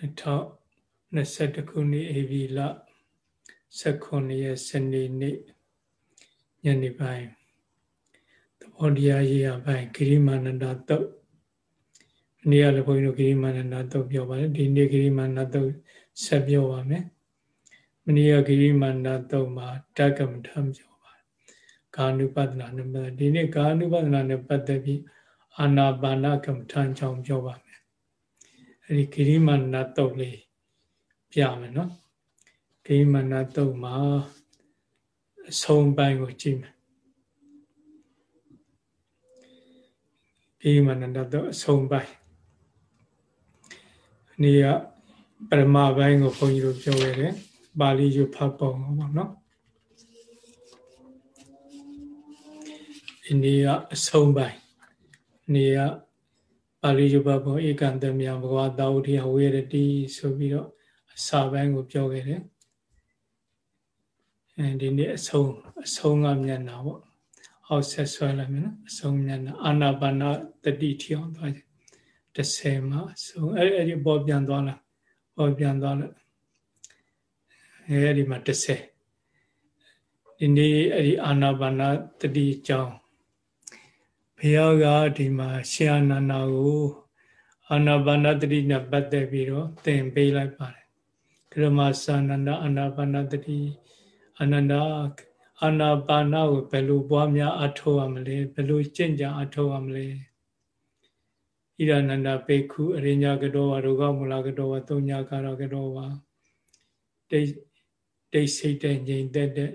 2021ခုနှစ်ဧပြီလ19ရက်စနေနေ့ညနေပိုင်းသဘောတရားရေးရပိုင်းဂိရိမာနန္ဒတုတ်နေ့ကလည်းဘုန်းကြီးတို့ဂိရိမာနန္ဒတုတ်ပြောပါတယ်ဒီနေ့ဂိရိမာနန္ဒတုတ်ဆက်ပြောပါမယ်မနေ့ကဂိရိမာနန္ဒတုတ်မှာတက္ကမထံပြောပါတယ်ကာနုပဒနာနဲ့ပတ်ဒီနေ့ကာနုပဒနာနဲ့ပတ်သက်ပြီးအာနာပါနကမ္မထံကြောင့်ပြောပါမယ် အဲဒီဂိရိမာနန္ဒတုတ်လေးပြမယ်နော်ဂိရိမာနန္ဒတုတ်မှာအဆုံးပိုင်းကိုကြည့်မယ်ဂိရိမာနန္ဒတုတ်အဆုံးပိုင်းနေ့ကပရမပိုင်းကိုဘုန်းကြီးတို့ပြောခဲ့တယ်ပါဠိယူဖတ်ပုံပေါ့နော်ဒီနေ့ကအဆုံးပိုင်းနေ့က ပါဠိယူဖတ်ပုံဧကံတမြဘဂဝတာဝတိဝေရတိဆိုပြီးတော့အစာပိုင်းကိုပြောခဲ့တယ်အဲဒီနေ့အဆုံးအဆုံးကမျက်နာပေါ့အောက်ဆက်ဆွဲလိုက်မယ်နော်အဆုံးမျက်နာအာနာပါနတတိထီအောင်သွားကြ30မှာဆုံးအဲ့အဲ့ဒီပေါ်ပြန်သွားလားပေါ်ပြန်သွားလို့အဲ့ဒီမှာ30ဒီနေ့အဲ့ဒီအာနာပါနာတတိကြောင်း ဘုရားကဒီမှာရှင်အာနန္ဒာကိုအာနာပါနာတတိနဲ့ပတ်သက်ပြီးတော့သင်ပေးလိုက်ပါတယ်ကရမသာနန္ဒအာနာပါနာတတိအနန္ဒာအာနာပါနာကိုဘယ်လိုပွားများအထောက်ရမလဲဘယ်လိုကျင့်ကြံအထောက်ရမလဲဣရဏန္ဒပေခုအရိညာကတောဝရုကမူလကတောဝသုံးညာကာရကတောဝတိတ်တိတ်စိတ်တဲ့ငြိမ်သက်တဲ့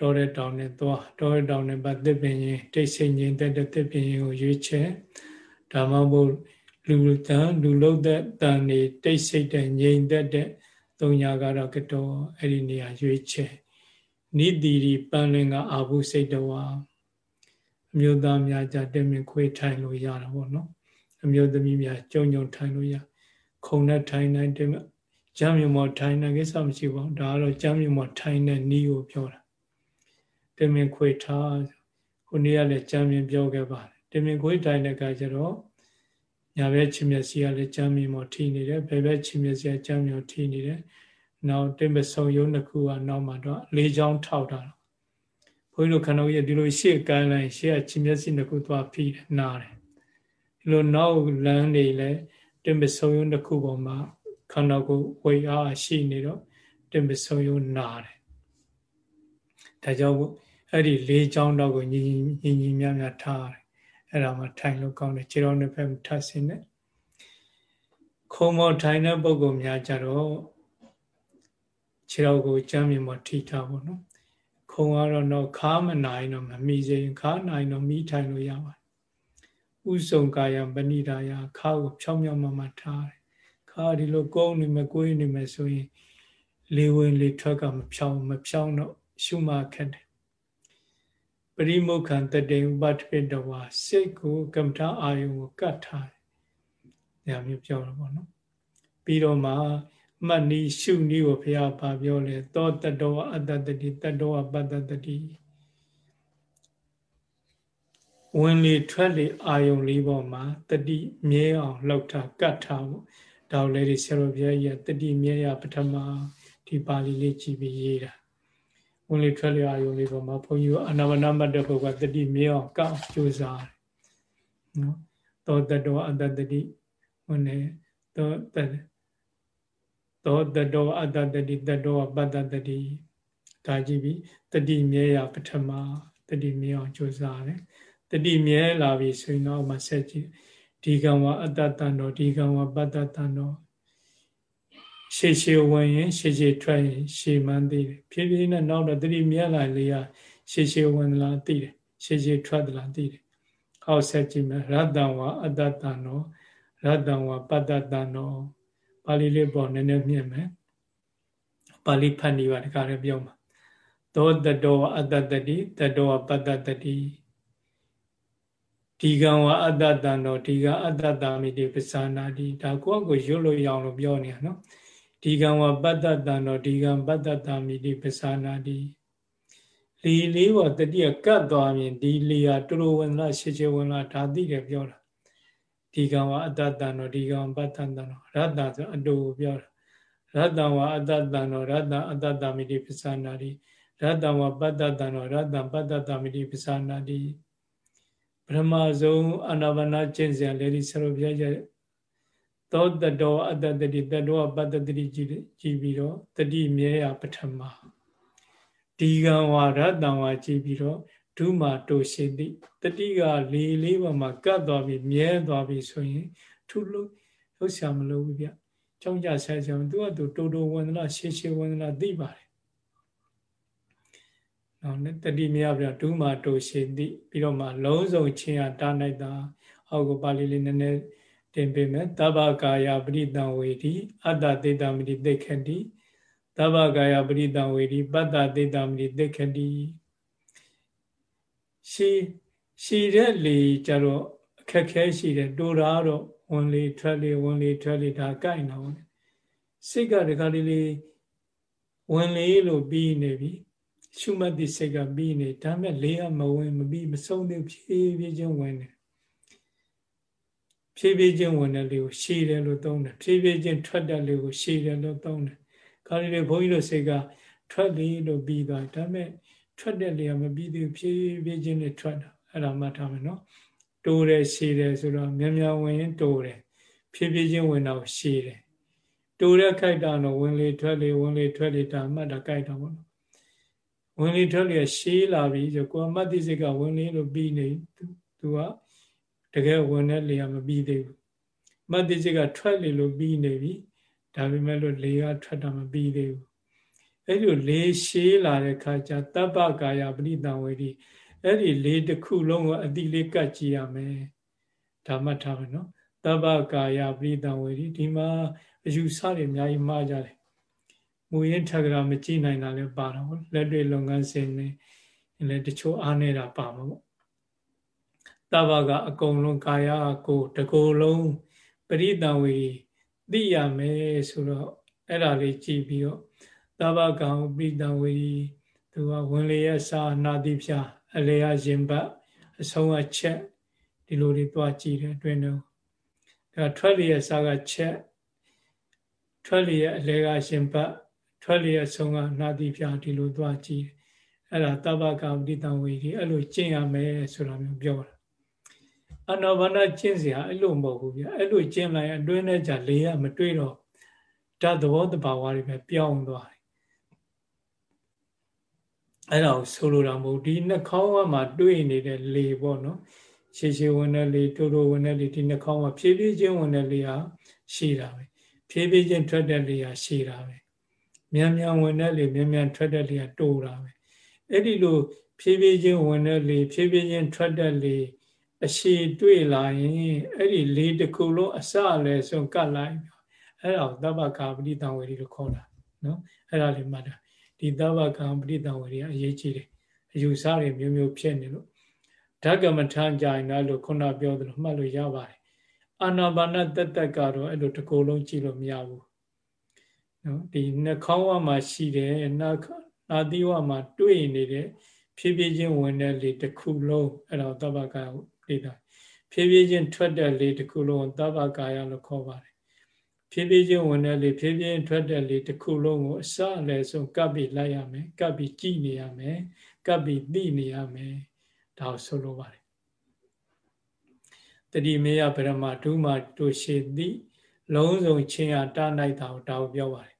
တောတဲ့တောင်နဲ့သွားတောတဲ့တောင်နဲ့ပတ်သစ်ပင်ရင်တိတ်စိတ်ငြိမ်သက်တဲ့သစ်ပင်ရင်ကိုရွေးချယ်ဓမ္မဘုလူတန်လူလုံးတဲ့တန်နေတိတ်စိတ်တဲ့ငြိမ်သက်တဲ့သုံးညာကာရကတောအဲ့ဒီနေရာရွေးချယ်နိတိရီပန်းလင်ကအာဟုစိတ်တော်အမျိုးသားများကြတမင်ခွေးထိုင်လို့ရတာပေါ့နော်အမျိုးသမီးများကြုံကြုံထိုင်လို့ရခုံနဲ့ထိုင်နိုင်တယ်ကျမ်းမြမောထိုင်တဲ့ကိစ္စမရှိပါဘူးဒါကတော့ကျမ်းမြမောထိုင်တဲ့နီးကိုပြောတာ တမင်ခွေထားခုနေ့ကလည်းကျမ်းမြင်ပြောခဲ့ပါတယ်တမင်ခွေထိုင်တဲ့အခါကျတော့ညာဘက်ချင်းမျက်စိကလည်းကျမ်းမြင်မောထိနေတယ်ဘယ်ဘက်ချင်းမျက်စိကကျမ်းမြင်ထိနေတယ်နောက်တင်ပဆုံယုံတစ်ခုကနောက်မှာတော့လေးချောင်းထောက်တာဘုန်းကြီးတို့ခန္ဓာကြီးဒီလိုရှေ့ကမ်းလိုက်ရှေ့ကချင်းမျက်စိတစ်ခုသွားဖိတယ်နားတယ်ဒီလိုနောက်လမ်းနေလဲတင်ပဆုံယုံတစ်ခုပေါ်မှာခန္ဓာကိုယ်ဝိအားရှိနေတော့တင်ပဆုံယုံနာတယ်ဒါကြောင့် အဲ့ဒီလေးချောင်းတော့ကိုညီညီညီများများထားတယ်အဲ့ဒါမှထိုင်လို့ကောင်းတယ်ခြေတော်နှစ်ဖက်ထပ်စင်းနဲ့ခုံမောထိုင်တဲ့ပုံကောင်များကြတော့ခြေတော်ကိုကြမ်းမြင်မထိထားဖို့နော်ခုံကတော့တော့ခါမနိုင်တော့မမိစေခါနိုင်တော့မိထိုင်လို့ရပါတယ်ဥဆုံကာယပဏိဒါယခါကိုဖြောင်းဖြောင်းမှမှထားတယ်ခါဒီလိုကုန်းနေမယ်ကိုယ်နေမယ်ဆိုရင်လေဝင်လေထွက်ကမဖြောင်းမဖြောင်းတော့ရှုမှခက်တယ် ပရိမုခံတတေဥပတ္တိတဝါစိတ်ကိုကမ္မထာအာယုံကိုကတ်ထားတယ်။ဒါမျိုးပြောတော့ဗောနော်။ပြီးတော့မှမှတ်နီးရှုနီးကိုဘုရားဗာပြောလေသောတတောအတ္တတတိတတောပတ္တတတိဝင်လေထွက်လေအာယုံလေးပေါ်မှာတတိမြဲအောင်လောက်ထားကတ်ထားဖို့ဒါလည်းဒီဆရာတော်ဘုရားကြီးကတတိမြဲရပထမဒီပါဠိလေးကြည့်ပြီးရေးတာ ဝင်လေထွက်လေအာယုံလေးပေါ်မှာဘုန်းကြီးကအနာဝနာမတ်တဲ့ဘုရားတတိမြဲအောင်ကောက်ကြိုးစားတယ်နော်သောတတောအတ္တတတိဝင်နေသောတသောတတောအတ္တတတိတတောပတ္တတတိဒါကြည့်ပြီးတတိမြဲရပထမတတိမြဲအောင်ကြိုးစားတယ်တတိမြဲလာပြီဆိုရင်တော့မှဆက်ကြည့်ဒီကံဝအတ္တတန်တော်ဒီကံဝပတ္တတန်တော် ရှေ့ရှေ့ဝင်ရင်ရှေ့ရှေ့ထွက်ရင်ရှေ့မှန်းသိတယ်ဖြည်းဖြည်းနဲ့နောက်တော့တတိမြဲလာလေရရှေ့ရှေ့ဝင်လာသိတယ်ရှေ့ရှေ့ထွက်လာသိတယ်ဟောဆက်ကြည့်မယ်ရတ္တဝအတ္တတန်တော်ရတ္တဝပတ္တတန်တော်ပါဠိလေးပေါ်နည်းနည်းမြင်မယ်ပါဠိဖတ်နေပါတခါလည်းပြောမှာသောတတောအတ္တတတိတတောပတ္တတတိဒီကံဝအတ္တတံတော့ဒီကအတ္တတာမိတိပစ္ဆာနာတိဒါကိုယ့်ကိုရွတ်လို့ရအောင်လို့ပြောနေရနော် ဒီကံဝပတ္တတံတော့ဒီကံပတ္တတာမိတိပစ္ဆာနာတိလီလေးပေါ်တတိယကတ်သွားရင်ဒီလီဟာတူတူဝင်လာရှေ့ရှေ့ဝင်လာဒါသိတယ်ပြောတာဒီကံဝအတ္တတန်တော့ဒီကံပတ္တတန်တော့ရတ္တဆိုအတူပြောတာရတ္တဝအတ္တတန်တော့ရတ္တအတ္တတမိတိပစ္ဆနာတိရတ္တဝပတ္တတန်တော့ရတ္တပတ္တတမိတိပစ္ဆနာတိပထမဆုံးအနာဘာနာကျင့်စဉ်လေဒီဆရာပြကြ သောတတောအတ္တတတိတတောပတ္တတတိကြည်ကြည်ပြီးတော့တတိမြဲရပထမဒီကံဝရတ္တဝကြည်ပြီးတော့ဒုမာတိုရှိတိတတိကလေးလေးပေါ်မှာကတ်သွားပြီးမြဲသွားပြီးဆိုရင်ထူလို့လှုပ်ရှားမလို့ဘူးဗျကြောင်းကြဆက်ဆောင်သူကသူတိုးတိုးဝန္ဒနာရှေးရှေးဝန္ဒနာသိပါတယ်နော်တတိမြပြဒုမာတိုရှိတိပြီးတော့မှလုံးစုံချင်းရတာနိုင်တာအောက်ကပါဠိလေးနည်းနည်း တင်ပေးမယ်တဗ္ဗကာယပရိတံဝေတိအတ္တတေတမတိသိခတိတဗ္ဗကာယပရိတံဝေတိပတ္တတေတမတိသိခတိရှည်ရှည်တဲ့လေကြတော့အခက်ခဲရှိတယ်တူတာတော့ဝင်လေထွက်လေဝင်လေထွက်လေဒါကြိုက်တော့စိတ်ကတခါလေးလေးဝင်လေလို့ပြီးနေပြီရှုမှတ်သည့်စိတ်ကပြီးနေဒါမဲ့လေးကမဝင်မပြီးမဆုံးသေးဖြည်းဖြည်းချင်းဝင်နေ ဖြည်းဖြည်းချင်းဝင်တဲ့လေးကိုရှည်တယ်လို့သုံးတယ်ဖြည်းဖြည်းချင်းထွက်တဲ့လေးကိုရှည်တယ်လို့သုံးတယ်ခါလေးလေးဘုန်းကြီးတို့စိတ်ကထွက်လေလို့ပြီးသွားဒါမဲ့ထွက်တဲ့လေကမပြီးသေးဖြည်းဖြည်းချင်းနဲ့ထွက်တာအဲ့ဒါမှတ်ထားမယ်နော်တိုးတယ်ရှည်တယ်ဆိုတော့မြန်မြန်ဝင်ရင်တိုးတယ်ဖြည်းဖြည်းချင်းဝင်တော့ရှည်တယ်တိုးတဲ့ခိုက်တာတော့ဝင်လေထွက်လေဝင်လေထွက်လေဒါမှတ်တာကြိုက်တာပေါ့နော်ဝင်လေထွက်လေရှည်လာပြီဆိုကိုယ်မှတ်သိစိတ်ကဝင်လေလို့ပြီးနေသူက တကယ်ဝင်တဲ့လေကမပြီးသေးဘူးမှတ်သိစိတ်ကထွက်လေလို့ပြီးနေပြီဒါပေမဲ့လို့လေကထွက်တာမပြီးသေးဘူးအဲ့ဒီလေးရှည်လာတဲ့ခါကျတပ္ပကာယပရိတံဝေဒီအဲ့ဒီလေးတစ်ခုလုံးကိုအတိလေးကတ်ကြည့်ရမယ်ဒါမှတ်ထားမယ်နော်တပ္ပကာယပရိတံဝေဒီဒီမှာအယူဆတွေအများကြီးမှားကြတယ်မူရင်းထက်ကရာမကြည့်နိုင်တာလည်းပါတော့လက်တွေ့လုပ်ငန်းစဉ်တွေလည်းတချို့အားနေတာပါမှာပေါ့ တပ္ပကအကုန်လုံးကာယကိုတကိုယ်လုံးပရိတံဝေသိရမယ်ဆိုတော့အဲ့ဒါလေးကြည့်ပြီးတော့သဗ္ဗကံပိတံဝေသူကဝင်လေရစာနာတိဖြာအလေယရင်ဘတ်အဆုံးအချက်ဒီလိုတွေတွားကြည့်တယ်အတွင်းတော့ဒါထွက်လေရစာကချက်ထွက်လေရအလေကရင်ဘတ်ထွက်လေရဆုံးကနာတိဖြာဒီလိုတွားကြည့်အဲ့ဒါသဗ္ဗကံပိတံဝေဒီအဲ့လိုကျင့်ရမယ်ဆိုတာမျိုးပြောတာ အနောဘာနာကျင့်စရာအဲ့လိုမဟုတ်ဘူးဗျအဲ့လိုကျင့်လိုက်အတွင်းနဲ့じゃလေရမတွေ့တော့ဓာတ်သဘောတဘာဝတွေပဲပြောင်းသွားတယ်အဲ့ဒါကိုဆိုလိုတာမဟုတ်ဒီနှာခေါင်းကမှတွေ့နေတဲ့လေပေါ့နော်ရှည်ရှည်ဝင်တဲ့လေတိုးတိုးဝင်တဲ့လေဒီနှာခေါင်းကဖြည်းဖြည်းချင်းဝင်တဲ့လေဟာရှိတာပဲဖြည်းဖြည်းချင်းထွက်တဲ့လေဟာရှိတာပဲမြန်မြန်ဝင်တဲ့လေမြန်မြန်ထွက်တဲ့လေဟာတိုးတာပဲအဲ့ဒီလိုဖြည်းဖြည်းချင်းဝင်တဲ့လေဖြည်းဖြည်းချင်းထွက်တဲ့လေ အရှိတွေ့လာရင်အဲ့ဒီလေတစ်ခုလုံးအစလည်းဆုံးကတ်လိုက်အဲ့ဒါကိုသဗ္ဗကာပတိတံဝေရီလို့ခေါ်တာနော်အဲ့ဒါလေးမှတ်တာဒီသဗ္ဗကံပရိသံဝေရအရေးကြီးတယ်အယူဆတွေမျိုးမျိုးဖြစ်နေလို့ဓကမထကြရင်လည်းလို့ခုနပြောသလိုမှတ်လို့ရပါတယ်အာနာပါနတက်တက်ကတော့အဲ့လိုတစ်ကိုယ်လုံးကြည့်လို့မရဘူးနော်ဒီနှာခေါင်းဝမှာရှိတယ်နာနာသီဝမှာတွေ့နေတဲ့ဖြည်းဖြည်းချင်းဝင်တဲ့လေတစ်ခုလုံးအဲ့တော့သဗ္ဗကာယ ပရိသံဖြည်းဖြည်းချင်းထွက်တဲ့လေတစ်ခုလုံးသဗ္ဗကာယလို့ခေါ်ပါတယ်ဖြည်းဖြည်းချင်းဝင်တဲ့လေဖြည်းဖြည်းထွက်တဲ့လေတစ်ခုလုံးကိုအစအလယ်ဆုံးကပ်ပြီးလိုက်ရမယ်ကပ်ပြီးကြည့်နေရမယ်ကပ်ပြီးသိနေရမယ်ဒါကိုဆိုလိုပါတယ်တတိမေယဗရမဒုမာတို့ရှိသည်လုံးစုံချင်းအားတာနိုင်တာကိုဒါကိုပြောပါတယ်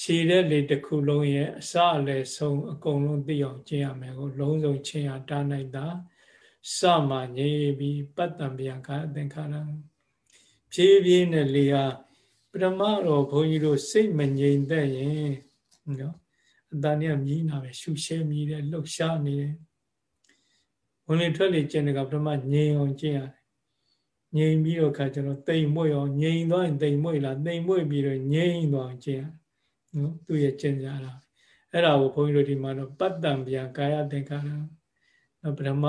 ရှည်တဲ့လေတစ်ခုလုံးရဲ့အစအလယ်ဆုံးအကုန်လုံးသိအောင်ကျင့်ရမယ်ကိုလုံးစုံချင်းအားတာနိုင်တာ စမငြိပြီးပတ္တံဗျာခအသင်္ခါရဖြည်းဖြည်းနဲ့လေဟာပရမတော်ဘုန်းကြီးတို့စိတ်မငြိမ်သက်ရင်နော်အတန်နဲ့မြည်နာပဲရှူရှဲမြည်တယ်လှုပ်ရှားနေတယ်ဝင်လေထွက်လေကျင့်တဲ့ကပထမငြိမ်အောင်ကျင့်ရတယ်ငြိမ်ပြီးတော့ခါကျတော့တိမ်မွေ့အောင်ငြိမ်သွားရင်တိမ်မွေ့လားတိမ်မွေ့ပြီးတော့ငြိမ်သွားအောင်ကျင့်ရနော်သူရဲ့ကျင့်ကြတာအဲ့ဒါကိုဘုန်းကြီးတို့ဒီမှာတော့ပတ္တံဗျာကာယသင်္ခါရနော်ပထမ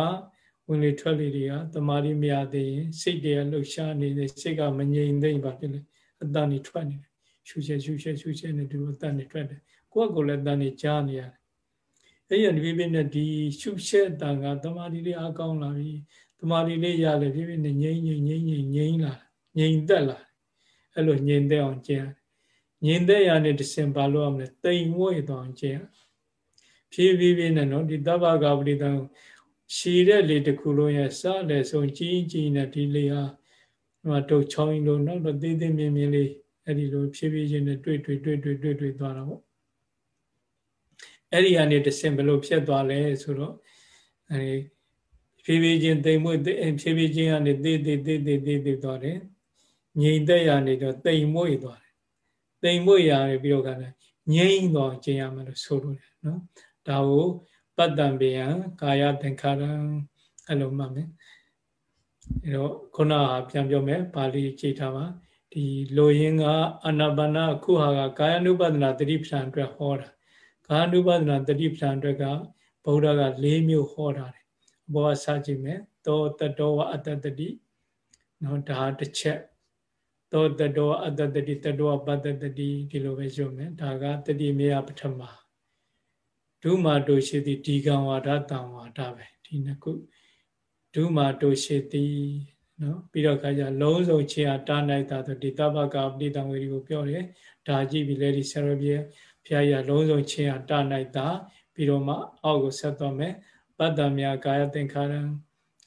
ဝင်လေထွက်လေတွေကတမာရီမရသေးရင်စိတ်တွေကလှုပ်ရှားနေတယ်စိတ်ကမငြိမ်သိမ့်ပါဖြစ်လေအတန်နေထွက်နေတယ်ရှူချက်ရှူချက်ရှူချက်နေသူအတန်နေထွက်တယ်ကိုယ့်ကိုယ်လည်းအတန်နေကြားနေရတယ်အဲ့ရဒီပြည့်နဲ့ဒီရှုချက်အတန်ကတမာရီတွေအကောင်းလာပြီတမာရီလေးရလေဖြည်းဖြည်းနဲ့ငြိမ့်ငြိမ့်ငြိမ့်ငြိမ့်ငြိမ့်လာငြိမ့်သက်လာအဲ့လိုငြိမ့်သက်အောင်ကျင့်ငြိမ့်သက်ရနဲ့တစင်ဘာလို့အောင်လဲတိမ်မွေ့သွားအောင်ကျင့်ဖြည်းဖြည်းဖြည်းနဲ့နော်ဒီတဗ္ဗကပရိသံ ရှည်တဲ့လေတစ်ခုလုံးရဲ့စလည်းဆုံးကြီးကြီးနဲ့ဒီလေဟာဟိုတုတ်ချောင်းလို့နောက်တော့သေးသေးမြင်မြင်လေးအဲ့ဒီလိုဖြည်းဖြည်းချင်းနဲ့တွေ့တွေ့တွေ့တွေ့တွေ့တွေ့သွားတာပေါ့အဲ့ဒီကနေတဆင့်ဘယ်လိုဖြစ်သွားလဲဆိုတော့အဲဖြည်းဖြည်းချင်းတိမ်မွေ့ဖြည်းဖြည်းချင်းကနေသေးသေးသေးသေးသေးသေးသွားတယ်ငြိမ်သက်ရနေတော့တိမ်မွေ့သွားတယ်တိမ်မွေ့ရပြီးတော့ကလည်းငြိမ်သွားခြင်းရမယ်လို့ဆိုလို့တယ်နော်ဒါကို ပတ္တံပေယံကာယသင်္ခါရံအဲ့လိုမှတ်မယ်အဲတော့ခုနကပြန်ပြောမယ်ပါဠိကြည့်ထားပါဒီလိုရင်းကအနာပါနာခုဟာကကာယ ानु ပဒနာတတိပ္ပံအတွက်ဟောတာကာယ ानु ပဒနာတတိပ္ပံအတွက်ကဗုဒ္ဓက၄မျိုးဟောတာတယ်အဘောကစကြည့်မယ်သောတတောဝအတ္တတတိနော်ဒါတစ်ချက်သောတတောအတ္တတတိတတောပတ္တတတိဒီလိုပဲရုပ်မယ်ဒါကတတိမေယပထမ ဒုမာတုရှိတိဒီကံဝါဒတံဝါဒပဲဒီနှစ်ခုဒုမာတုရှိတိနော်ပြီးတော့ခါကျလုံးစုံခြေအားတားနိုင်တာဆိုဒီတပ္ပကပဋိတံဝေဒီကိုပြောတယ်ဒါကြည့်ပြီးလေဒီဆရပြေဖျားရလုံးစုံခြေအားတားနိုင်တာပြီးတော့မှအောက်ကိုဆက်သွားမယ်ပတ္တမြာကာယသင်္ခါရံ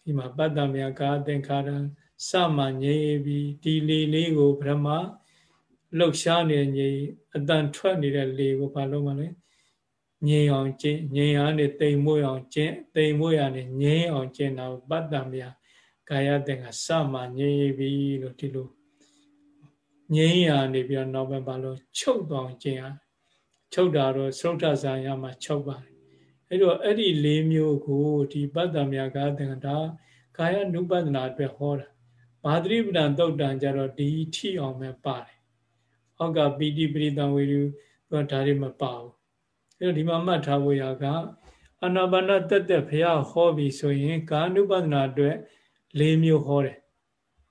ဒီမှာပတ္တမြာကာယသင်္ခါရံစမှငြိပြီးဒီလေလေးကိုဗြဟ္မလှုပ်ရှားနေငြိအတန်ထွက်နေတဲ့လေကိုဘာလို့မလဲ ငြိမ်အောင်ကျင့်ငြိမ်အားနဲ့တိမ်မွေ့အောင်ကျင့်တိမ်မွေ့ရနဲ့ငြိမ်အောင်ကျင့်တာပတ္တမြာကာယသင်္ခါစမှငြိပြီလို့ဒီလိုငြိမ်းရနေပြီးတော့နောက်ဘက်ဘာလို့ချုပ်သွားအောင်ကျင့်ရချုပ်တာတော့သုဒ္ဓဇာယမှာချုပ်ပါတယ်အဲ့တော့အဲ့ဒီ၄မျိုးကိုဒီပတ္တမြာကာသင်္ခါကာယ ानु ပဒနာအတွက်ဟောတာဘာတိပဒံတုတ်တံကြတော့ဒီထိအောင်ပဲပါတယ်အောက်ကပီတိပရိတံဝေရုသူကဒါတွေမပါဘူး အဲ့တော့ဒီမှာမှတ်ထားဖို့ရကအနာပါနတက်တက်ဖះဟောပြီဆိုရင်ကာ ानु ပဒနာအတွက်၄မျိုးဟောတယ်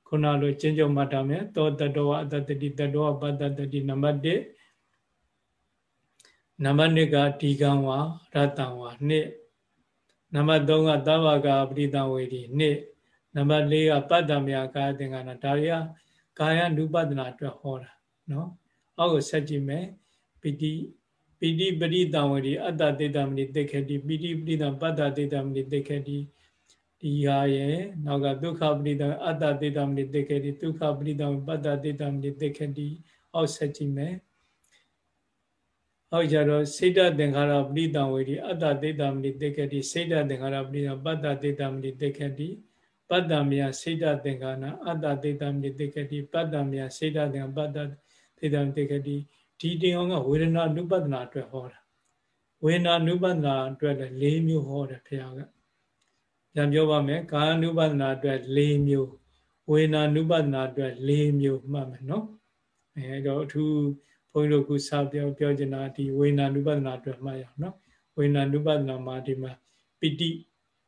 ခုနလိုကျင့်ကြုံမှတ်ထားမယ်သောတတောအတ္တတိတတောပတ္တတိနံပါတ်1နံပါတ်2ကဒီကံဝါရတံဝါ2နံပါတ်3ကသဗ္ဗကာပရိတံဝေဒီ2နံပါတ်4ကပတ္တမယကာယသင်္ကနာဒါတွေကကာယ ानु ပဒနာအတွက်ဟောတာနော်အောက်ကိုဆက်ကြည့်မယ်ပိတိ ပိတိပရိတံဝေဒီအတ္တတေတမဏိတေခတိပိတိပရိတံပတ္တတေတမဏိတေခတိဒီဟာရဲ့နောက်ကဒုက္ခပရိဒံအတ္တတေတမနိတေခေတိဒုက္ခပရိဒံပတ္တတေတမနိတေခေတိအောက်ဆက်ကြည့်မယ်ဟောကြတော့စိတ်တသင်္ခါရပရိဒံဝေဒီအတ္တတေတမနိတေခေတိစိတ်တသင်္ခါရပရိဒံပတ္တတေတမနိတေခေတိပတ္တမယစိတ်တသင်္ခါရအတ္တတေတမနိတေခေတိပတ္တမယစိတ်တသင်္ခါပတ္တတေတမနိတေခေတိ ဒီတရားကဝေဒနာနုပဒနာအတွက်ဟောတာဝေဒနာနုပဒနာအတွက်လည်း၄မျိုးဟောတယ်ဘုရားကပြန်ပြောပါမယ်ကာနုပဒနာအတွက်၄မျိုးဝေဒနာနုပဒနာအတွက်၄မျိုးမှတ်မယ်နော်အဲတော့အထူးဘုန်းကြီးတို့ခုစာပြောပြောချင်တာဒီဝေဒနာနုပဒနာအတွက်မှတ်ရအောင်နော်ဝေဒနာနုပဒနာမှာဒီမှာပိဋိ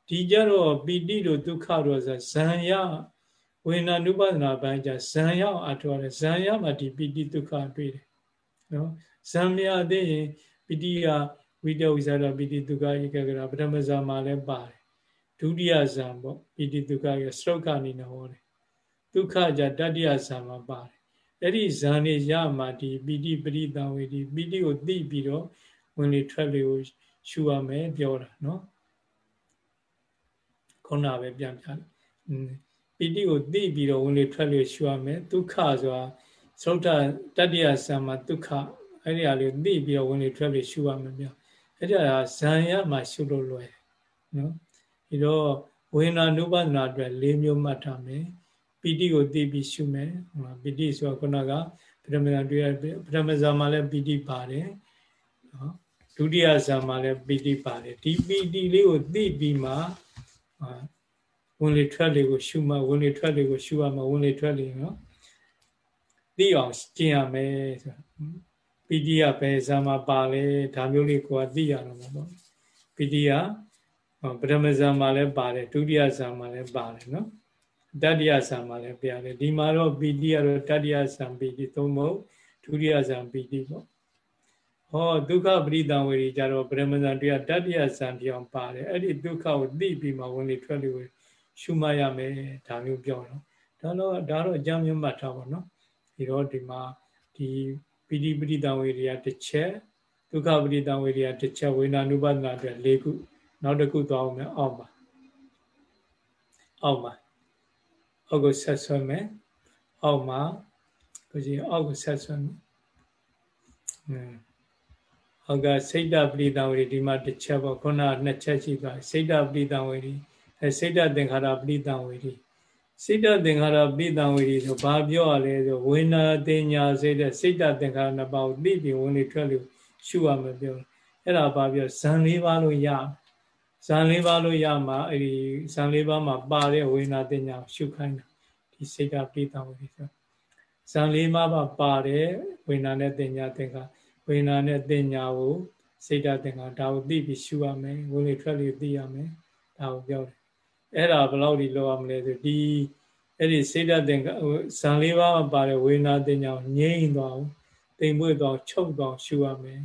ဒီကြတော့ပိဋိတို့ဒုက္ခတို့ဆိုဇံရဝေဒနာနုပဒနာပိုင်းကြဇံရအောင်အထော်တယ်ဇံရမှာဒီပိဋိဒုက္ခတွေ့တယ် နော်ဇံမြသေးရင်ပိတိကဝိတဝိဇာရပိတိဒုက္ခဧကဂရပထမဇာမှာလည်းပါတယ်ဒုတိယဇံပေါ့ပိဋိဒုက္ခရဲ့စရုပ်ကနေနဲ့ဟောတယ်ဒုက္ခကြတတိယဇံမှာပါတယ်အဲ့ဒီဇံနေရမှာဒီပိဋိပရိသံဝေဒီပိဋိကိုသိပြီးတော့ဝင်လေထွက်လေကိုရှုရမယ်ပြောတာနော်ခုနပဲပြန်ပြန်ပိဋိကိုသိပြီးတော့ဝင်လေထွက်လေရှုရမယ်ဒုက္ခဆိုတာ စရုပ်တတတိယဇံမှာဒုက္ခအဲ့ဒီအလေးသိပြီးတော့ဝင်လေထွက်လေရှုရမယ်ပြောအဲ့ဒါဇံရမှာရှုလို့လွယ်နော်ဒီတော့ဝေနာနုပဒနာအတွက်၄မျိုးမှတ်ထားမယ်ပီတိကိုသိပြီးရှုမယ်ဟိုပီတိဆိုတာခုနကပထမဇာတွေ့ရပထမဇာမှာလည်းပီတိပါတယ်နော်ဒုတိယဇာမှာလည်းပီတိပါတယ်ဒီပီတိလေးကိုသိပြီးမှဝင်လေထွက်လေကိုရှုမှဝင်လေထွက်လေကိုရှုရမှာဝင်လေထွက်လေနော် သိအောင်ကျင့်ရမယ်ဆိုပီတိကဘယ်ဇာမှာပါလဲဒါမျိုးလေးကိုသိရတော့မှာပေါ့ပီတိကပထမဇာမှာလည်းပါတယ်ဒုတိယဇာမှာလည်းပါတယ်နော်တတိယဇာမှာလည်းပြရတယ်ဒီမှာတော့ပီတိကတော့တတိယဇာပီတိသုံးမဟုတ်ဒုတိယဇာပီတိပေါ့ဟောဒုက္ခပရိသံဝေရီကြတော့ပရမဇန်တရားတတိယဇံပြောင်းပါတယ်အဲ့ဒီဒုက္ခကိုသိပြီးမှဝင်လေထွက်လေရှုမှတ်ရမယ်ဒါမျိုးပြောတော့ဒါတော့ဒါတော့အကြမ်းမျိုးမှတ်ထားပါနော် ဒီတော့ဒီမှာဒီပိဋိပရိတံဝေရိယတစ်ချက်ဒုက္ခပရိတံဝေရိယတစ်ချက်ဝေနာနုပဒနာအတွက်၄ခုနောက်တစ်ခုသွားအောင်မယ်အောက်ပါအောက်ပါအောက်ကိုဆက်ဆွဲမယ်အောက်မှာကိုကြီးအောက်ကိုဆက်ဆွဲမယ်อืมအောက်ကစိတ်တပရိတံဝေရိဒီမှာတစ်ချက်ပေါ့ခုနကနှစ်ချက်ရှိသွားစိတ်တပရိတံဝေရိအဲစိတ်တသင်္ခါရပရိတံဝေရိ စိတ်တသင်္ခါရပရိတံဝေရိဆိုဘာပြောရလဲဆိုဝိညာတင်ညာစိတ်တဲ့စိတ်တသင်္ခါရနှစ်ပါးကိုသိပြီးဝင်လေထွက်လို့ရှုရမယ်ပြောအဲ့ဒါဘာပြောဇန်၄ပါးလို့ရဇန်၄ပါးလို့ရမှာအဲ့ဒီဇန်၄ပါးမှာပါတဲ့ဝိညာတင်ညာရှုခိုင်းတာဒီစိတ်တပရိတံဝေရိဆိုဇန်၄ပါးပါပါတဲ့ဝိညာနဲ့တင်ညာသင်္ခါဝိညာနဲ့တင်ညာကိုစိတ်တသင်္ခါဒါကိုသိပြီးရှုရမယ်ဝင်လေထွက်လို့သိရမယ်ဒါကိုပြောတယ် အဲ့ဒါဘယ်လောက်ဒီလောက်ရမလဲဆိုဒီအဲ့ဒီစိတ်ဓာတ်သင်္ကဇံလေးပါးပါတဲ့ဝေနာတင်ညာကိုငြိမ့်သွားအောင်တိမ်မွေ့သွားချုပ်သွားရှုရမယ်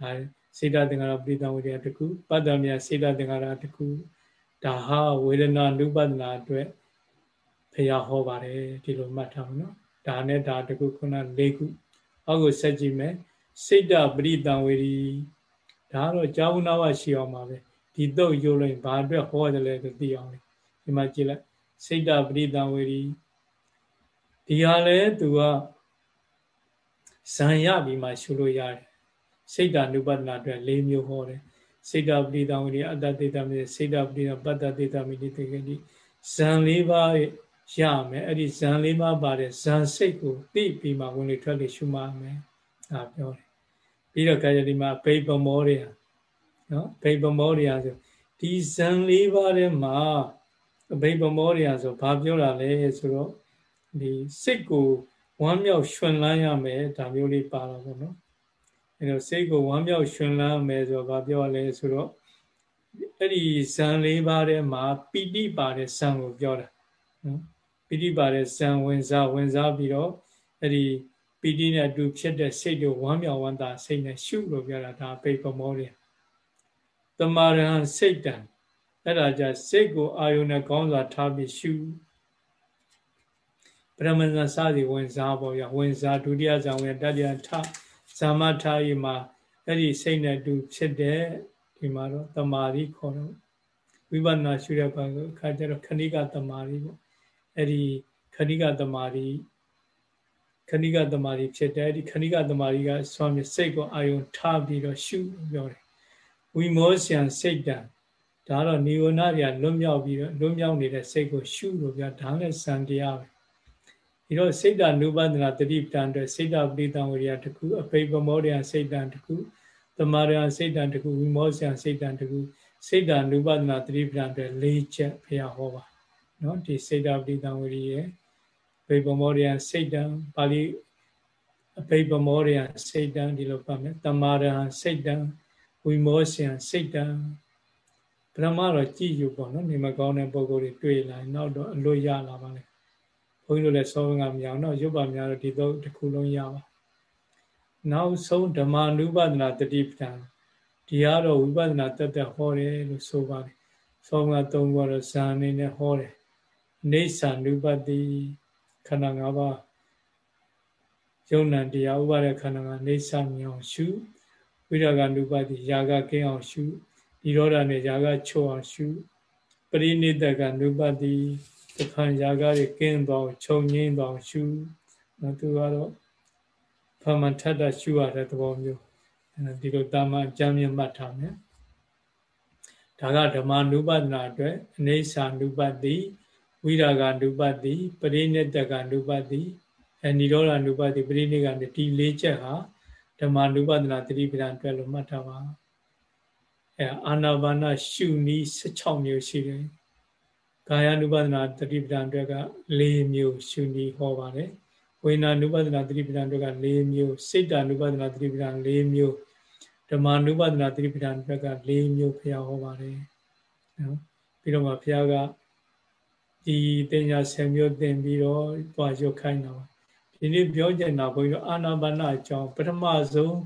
အဲစိတ်ဓာတ်သင်္ကာရပိဋကဝိရိယတခုပတ္တမြစိတ်ဓာတ်သင်္ကာရတခုဒါဟာဝေဒနာနုပဒနာအတွက်ဖျားဟောပါတယ်ဒီလိုမှတ်ထားပါနော်ဒါနဲ့ဒါတခုခုန၄ခုအောက်ကိုဆက်ကြည့်မယ်စိတ်ဓာတ်ပရိတံဝေရီဒါကတော့ကြာဝနာဝရှိအောင်ပါပဲ ဒီတော့ရုပ်လိုက်ဘာအတွက်ဟောတယ်လဲဆိုသိအောင်လေဒီမှာကြည့်လိုက်စိတ်တပရိသံဝေရီဒီဟာလဲသူကဇံရပြီးမှရှုလို့ရတယ်စိတ်တ ानु ပဒနာအတွက်၄မျိုးဟောတယ်စိတ်တပရိသံဝေရီအတ္တတေတမိစိတ်တပရိသပတ္တတေတမိတိတေကတိဇံ၄ပါးရမယ်အဲ့ဒီဇံ၄ပါးပါတဲ့ဇံစိတ်ကိုသိပြီးမှဝင်လေထွက်လေရှုမှမယ်ဒါပြောတယ်ပြီးတော့ကာယတိမှာဘိဗမောတွေ နော်ဘိဗမောရိယဆိုဒီဇံ၄ပါးထဲမှာဘိဗမောရိယဆိုဘာပြောတာလဲဆိုတော့ဒီစိတ်ကိုဝမ်းမြောက်ရှင်လန်းရမယ်ဒါမျိုးလေးပါတော့ဗောနော်အဲတော့စိတ်ကိုဝမ်းမြောက်ရှင်လန်းမယ်ဆိုတော့ဘာပြောရလဲဆိုတော့အဲ့ဒီဇံ၄ပါးထဲမှာပီတိပါတဲ့ဇံကိုပြောတာနော်ပီတိပါတဲ့ဇံဝင်စားဝင်စားပြီးတော့အဲ့ဒီပီတိနဲ့အတူဖြစ်တဲ့စိတ်ကိုဝမ်းမြောက်ဝမ်းသာစိတ်နဲ့ရှုလို့ပြောတာဒါဘိဗမောရိယ တမာရဟစိတ်တံအဲ့ဒါကြစိတ်ကိုအာယုန်နဲ့ကောင်းစွာထားပြီးရှုပရမဇန်စသည်ဝင်စားပေါ့ရဝင်စားဒုတိယဇံဝင်တတိယထဇာမထားရီမှာအဲ့ဒီစိတ်နဲ့တူဖြစ်တဲ့ဒီမှာတော့တမာရီခေါ်တော့ဝိပဿနာရှုတဲ့ဘက်ကအခါကျတော့ခဏိကတမာရီပေါ့အဲ့ဒီခဏိကတမာရီခဏိကတမာရီဖြစ်တဲ့ဒီခဏိကတမာရီကဆွမ်းမြစိတ်ကိုအာယုန်ထားပြီးတော့ရှုပြောတယ် ဝိမောစံစိတ်တံဒါတော့နိဝရဏတွေကလွတ်မြောက်ပြီးတော့လွတ်မြောက်နေတဲ့စိတ်ကိုရှုလို့ပြဒါလည်းစံတရားပဲဒီတော့စိတ်တ ानु ပဒနာတတိပတံအတွက်စိတ်တပရိတံဝရိယတခုအပိပမောရိယစိတ်တံတခုတမာရိယစိတ်တံတခုဝိမောစံစိတ်တံတခုစိတ်တ ानु ပဒနာတတိပတံအတွက်၄ချက်ဖျားဟောပါနော်ဒီစိတ်တပရိတံဝရိယပိပမောရိယစိတ်တံပါဠိအပိပမောရိယစိတ်တံဒီလိုပါမယ်တမာရိယစိတ်တံ ဝိမောစံစိတ်တံပရမတော့ကြည်ယူပေါ့နော်နေမကောင်းတဲ့ပုံကိုယ်တွေတွေ့လာနောက်တော့အလွတ်ရလာပါလေဘုန်းကြီးတို့လည်းစောကမရအောင်တော့ရုပ်ပါများတော့ဒီတော့တစ်ခုလုံးရပါနောက်ဆုံးဓမ္မနုပဒနာတတိပဌာန်ဒီကတော့ဝိပဿနာတက်တက်ဟောတယ်လို့ဆိုပါတယ်သောကသုံးခုတော့ဇာအနေနဲ့ဟောတယ်နေဆာနုပတိခန္ဓာ၅ပါးယုံ nant တရားဥပါဒခန္ဓာကနေဆာမြောင်ရှု ဝိရာဂနုပါတိယာကကင်းအောင်ရှုဒီရောဓာနဲ့ယာကချုပ်အောင်ရှုပရိနိတကနုပါတိသခံယာကတွေကင်းသွားချုပ်ငင်းသွားရှုနော်သူကတော့ဖမန်ထပ်တာရှုရတဲ့သဘောမျိုးဒီလိုတာမအကြမ်းမြတ်မှတ်ထားမယ်ဒါကဓမ္မနုပါဒနာအတွက်အနေစာနုပါတိဝိရာဂနုပါတိပရိနိတကနုပါတိအဲနိရောဓနုပါတိပရိနိကနဒီ၄ချက်ဟာ ဓမ္မနုပဒနာတတိပဒံအတွက်လို့မှတ်ထားပါအဲအာနာပါနရှုနည်း16မျိုးရှိတယ်ကာယ ानु ပဒနာတတိပဒံအတွက်က4မျိုးရှုနည်းဟောပါတယ်ဝိညာ ानु ပဒနာတတိပဒံအတွက်က4မျိုးစိတ်တ ानु ပဒနာတတိပဒံ4မျိုးဓမ္မ ानु ပဒနာတတိပဒံအတွက်က4မျိုးဖျားဟောပါတယ်နော်ပြီးတော့မှဖျားကဒီတင်ညာ10မျိုးသင်ပြီးတော့တွားရုပ်ခိုင်းတာပါ ဒီနေ့ပြောချင်တာဘုန်းကြီးတို့အာနာပါနအကြောင်းပထမဆုံး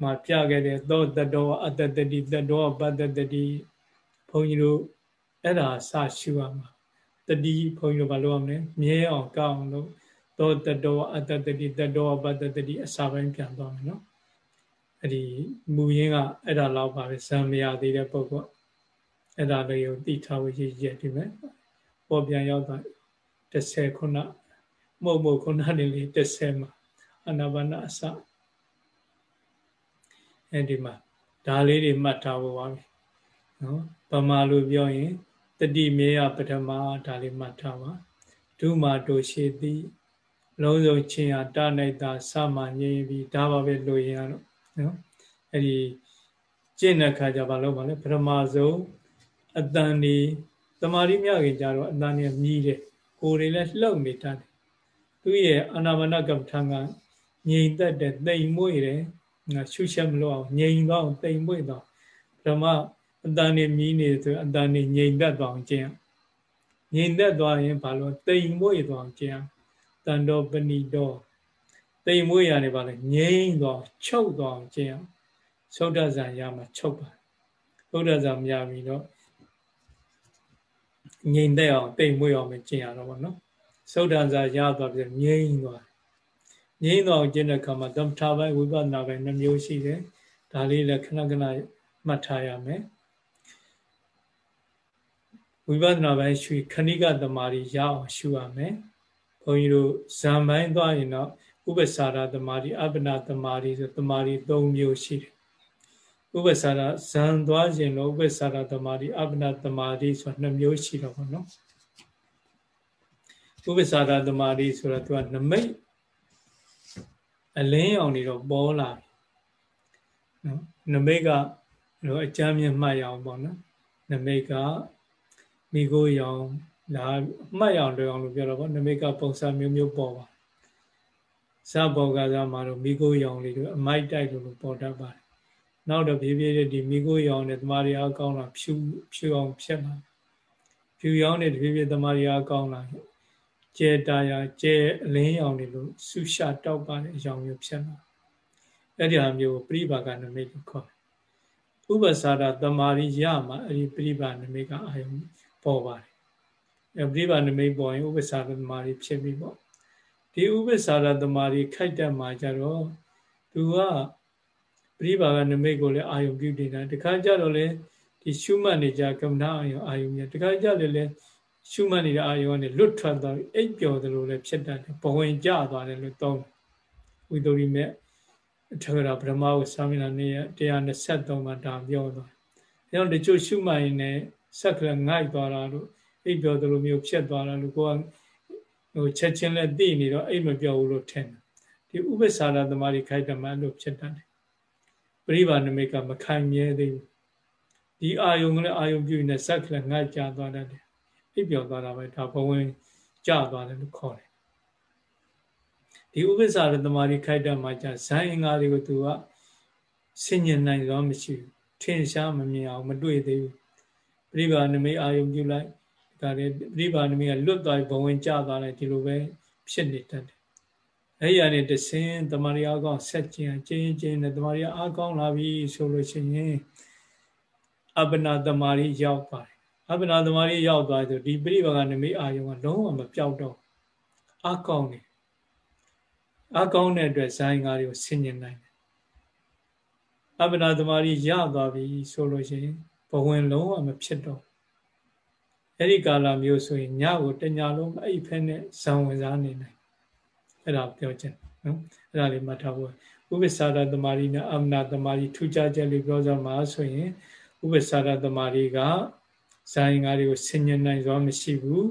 မှာပြခဲ့တဲ့သောတတောအတ္တတတိတတောပတ္တတတိဘုန်းကြီးတို့အဲ့ဒါစရှုရမှာတတိဘုန်းကြီးတို့ဘာလို့ရမလဲမြဲအောင်ကောင်းလို့သောတတောအတ္တတတိတတောပတ္တတတိအစာပိုင်းပြန်သွားမယ်နော်အဲ့ဒီမူရင်းကအဲ့ဒါလောက်ပါပဲဇံမရသေးတဲ့ပုဂ္ဂိုလ်အဲ့ဒါလေးကိုသိထားဖို့ရည်ရည်ဒီမဲ့ပေါ်ပြန်ရောက်သွား30ခုန မဟုတ်မဟုတ်ခုနနေလေ30မှာအနာဘာနာအစအဲ့ဒီမှာဒါလေးတွေမှတ်ထားဖို့ပါပဲနော်ဗမာလိုပြောရင်တတိမေယပထမဒါလေးမှတ်ထားပါဒုမာတို့ရှိသည်လုံးစုံချင်းဟာတနိုင်တာစမှငြိမ်းပြီးဒါပါပဲလိုရင်ရတော့နော်အဲ့ဒီကျင့်တဲ့ခါကျဘာလို့ပါလဲပထမဆုံးအတန်ဒီတမာရီမြခင်ကြတော့အတန်နေမြည်တယ်ကိုယ်တွေလည်းလှုပ်နေတတ်တယ် သူရဲ့အာနာမနကမ္မထံကငြိမ်သက်တဲ့တိမ်မွေ့တယ်ငါရှုချက်မလို့အောင်ငြိမ်သွားအောင်တိမ်မွေ့သွားပထမအတန်နေမြည်နေဆိုအတန်နေငြိမ်သက်သွားအောင်ကျင့်ငြိမ်သက်သွားရင်ဘာလို့တိမ်မွေ့သွားအောင်ကျင့်တန်တော်ပဏိတော်တိမ်မွေ့ရတယ်ဘာလဲငြိမ်သွားချုပ်သွားအောင်ကျင့်သုဒ္ဓဇာရမှာချုပ်ပါသုဒ္ဓဇာမရပြီတော့ငြိမ်သက်အောင်တိမ်မွေ့အောင်မကျင့်ရတော့ဘောနော် သုဒ္ဓံစာရသွားပြီးငြိမ့်သွားငြိမ့်သွားကျင့်တဲ့အခါမှာသမ္မထပိုင်းဝိပဿနာပိုင်းနှမျိုးရှိတယ်ဒါလေးလည်းခဏခဏမှတ်ထားရမယ်ဝိပဿနာပိုင်းရှုခဏိကတမာရီရအောင်ရှုရမယ်ဘုန်းကြီးတို့ဇံပိုင်းသွားရင်တော့ဥပ္ပစာရတမာရီအပ္ပနာတမာရီဆိုတမာရီ၃မျိုးရှိတယ်ဥပ္ပစာရဇံသွားခြင်းလို့ဥပ္ပစာရတမာရီအပ္ပနာတမာရီဆိုနှစ်မျိုးရှိတော့ဘောနော် ဥပ္ပစာရသမารီဆိုတော့သူကနမိတ်အလင်းအောင်နေတော့ပေါ်လာပြီနော်နမိတ်ကတော့အကြမ်းမြင့်မှတ်ရအောင်ပေါ့နော်နမိတ်ကမိကိုရောင်ဒါမှတ်ရအောင်တွေ့အောင်လို့ပြောတော့ဗောနမိတ်ကပုံစံမျိုးမျိုးပေါ်ပါဇဘောကစားမှာတော့မိကိုရောင်လေးတို့အမိုက်တိုက်လို့ပေါ်တတ်ပါတယ်နောက်တော့ဖြည်းဖြည်းဒီမိကိုရောင်နဲ့တမာရီအားကောင်းလာဖြူဖြူအောင်ဖြစ်လာဖြူရောင်နဲ့တဖြည်းဖြည်းတမာရီအားကောင်းလာ ကျဲတာယာကျဲအလင်းရောင်တွေလို့ဆူရှာတောက်ပါတဲ့အရောင်မျိုးဖြစ်လာအဲ့ဒီဟာမျိုးပြိပါကနမိတ်ကိုခေါ်ဥပ္ပစာရတမာရီရမှာအဲ့ဒီပြိပါနမိတ်ကအာယုံပေါ်ပါတယ်အဲပြိပါနမိတ်ပေါ်ရင်ဥပ္ပစာရတမာရီဖြစ်ပြီပေါ့ဒီဥပ္ပစာရတမာရီခိုက်တက်မှာကြတော့သူကပရိပါကနမိတ်ကိုလည်းအာယုံပြုနေတာတခါကြတော့လေဒီရှုမှတ်နေကြကမ္မနာအာယုံအာယုံမြတခါကြလည်းလေ ရှုမှတ်နေတဲ့အာယုံကနေလွတ်ထွက်သွားပြီးအိပ်ပျော်သလိုလည်းဖြစ်တတ်တယ်ဘဝင်ကြသွားတယ်လို့သုံးဝိသုရိမေအထက်ကဗြဟ္မဝသာမဏေနေ123မှာဒါပြောသွား။အဲကြောင့်တချို့ရှုမှတ်ရင်လည်းဆက်ကလည်းငိုက်သွားတာလို့အိပ်ပျော်သလိုမျိုးဖြစ်သွားတာလို့ကိုကဟိုချက်ချင်းလည်းသိနေတော့အိပ်မပျော်ဘူးလို့ထင်တယ်။ဒီဥပ္ပစာရသမารီခိုက်တမလို့ဖြစ်တတ်တယ်ပရိပါနမိတ်ကမခိုင်မြဲသေးဘူးဒီအာယုံကလည်းအာယုံပြုနေဇက်ကလည်းငါကြသွားတတ်တယ် အိပ်ပျော်သွားတာပဲဒါဘဝင်ကြသွားတယ်လို့ခေါ်တယ်ဒီဥပ္ပစ္စာရသမารီခိုက်တမှာじゃဇိုင်းအင်္ဂါတွေကိုသူကဆင်ញင်နိုင်သောမရှိဘူးထင်ရှားမမြင်အောင်မတွေ့သေးဘူးပရိပါနမိတ်အာယုံပြုလိုက်ဒါလည်းပရိပါနမိတ်ကလွတ်သွားဘဝင်ကြသွားတယ်ဒီလိုပဲဖြစ်နေတတ်တယ်အဲ့ရနေတဆင်းတမာရီအားကောင်းဆက်ကျင်ကျင်းကျင်းနဲ့တမာရီအားကောင်းလာပြီဆိုလို့ရှိရင်အပနာတမာရီရောက်ပါတယ် အပနာတမာရီရောက်သွားဆိုဒီပြိပကနမိအာယုံကလုံးဝမပြောက်တော့အားကောင်းနေအားကောင်းတဲ့အတွက်ဇိုင်းကားတွေကိုဆင်ញင်နိုင်တယ်အပနာတမာရီရသွားပြီဆိုလို့ရှိရင်ဘဝင်လုံးဝမဖြစ်တော့အဲ့ဒီကာလမျိုးဆိုရင်ညကိုတညလုံးအဲ့ဖက်နဲ့ဇံဝင်စားနေနိုင်အဲ့ဒါပြောချင်နော်အဲ့ဒါလေးမှတ်ထားဖို့ဥပ္ပစာရသမารီနဲ့အမနာသမารီထူးခြားချက်လေးပြောကြမှာဆိုရင်ဥပ္ပစာရသမารီက ဇာယင်္ဂါတွေကိုဆင်ញံနိုင်စွာမရှိဘူး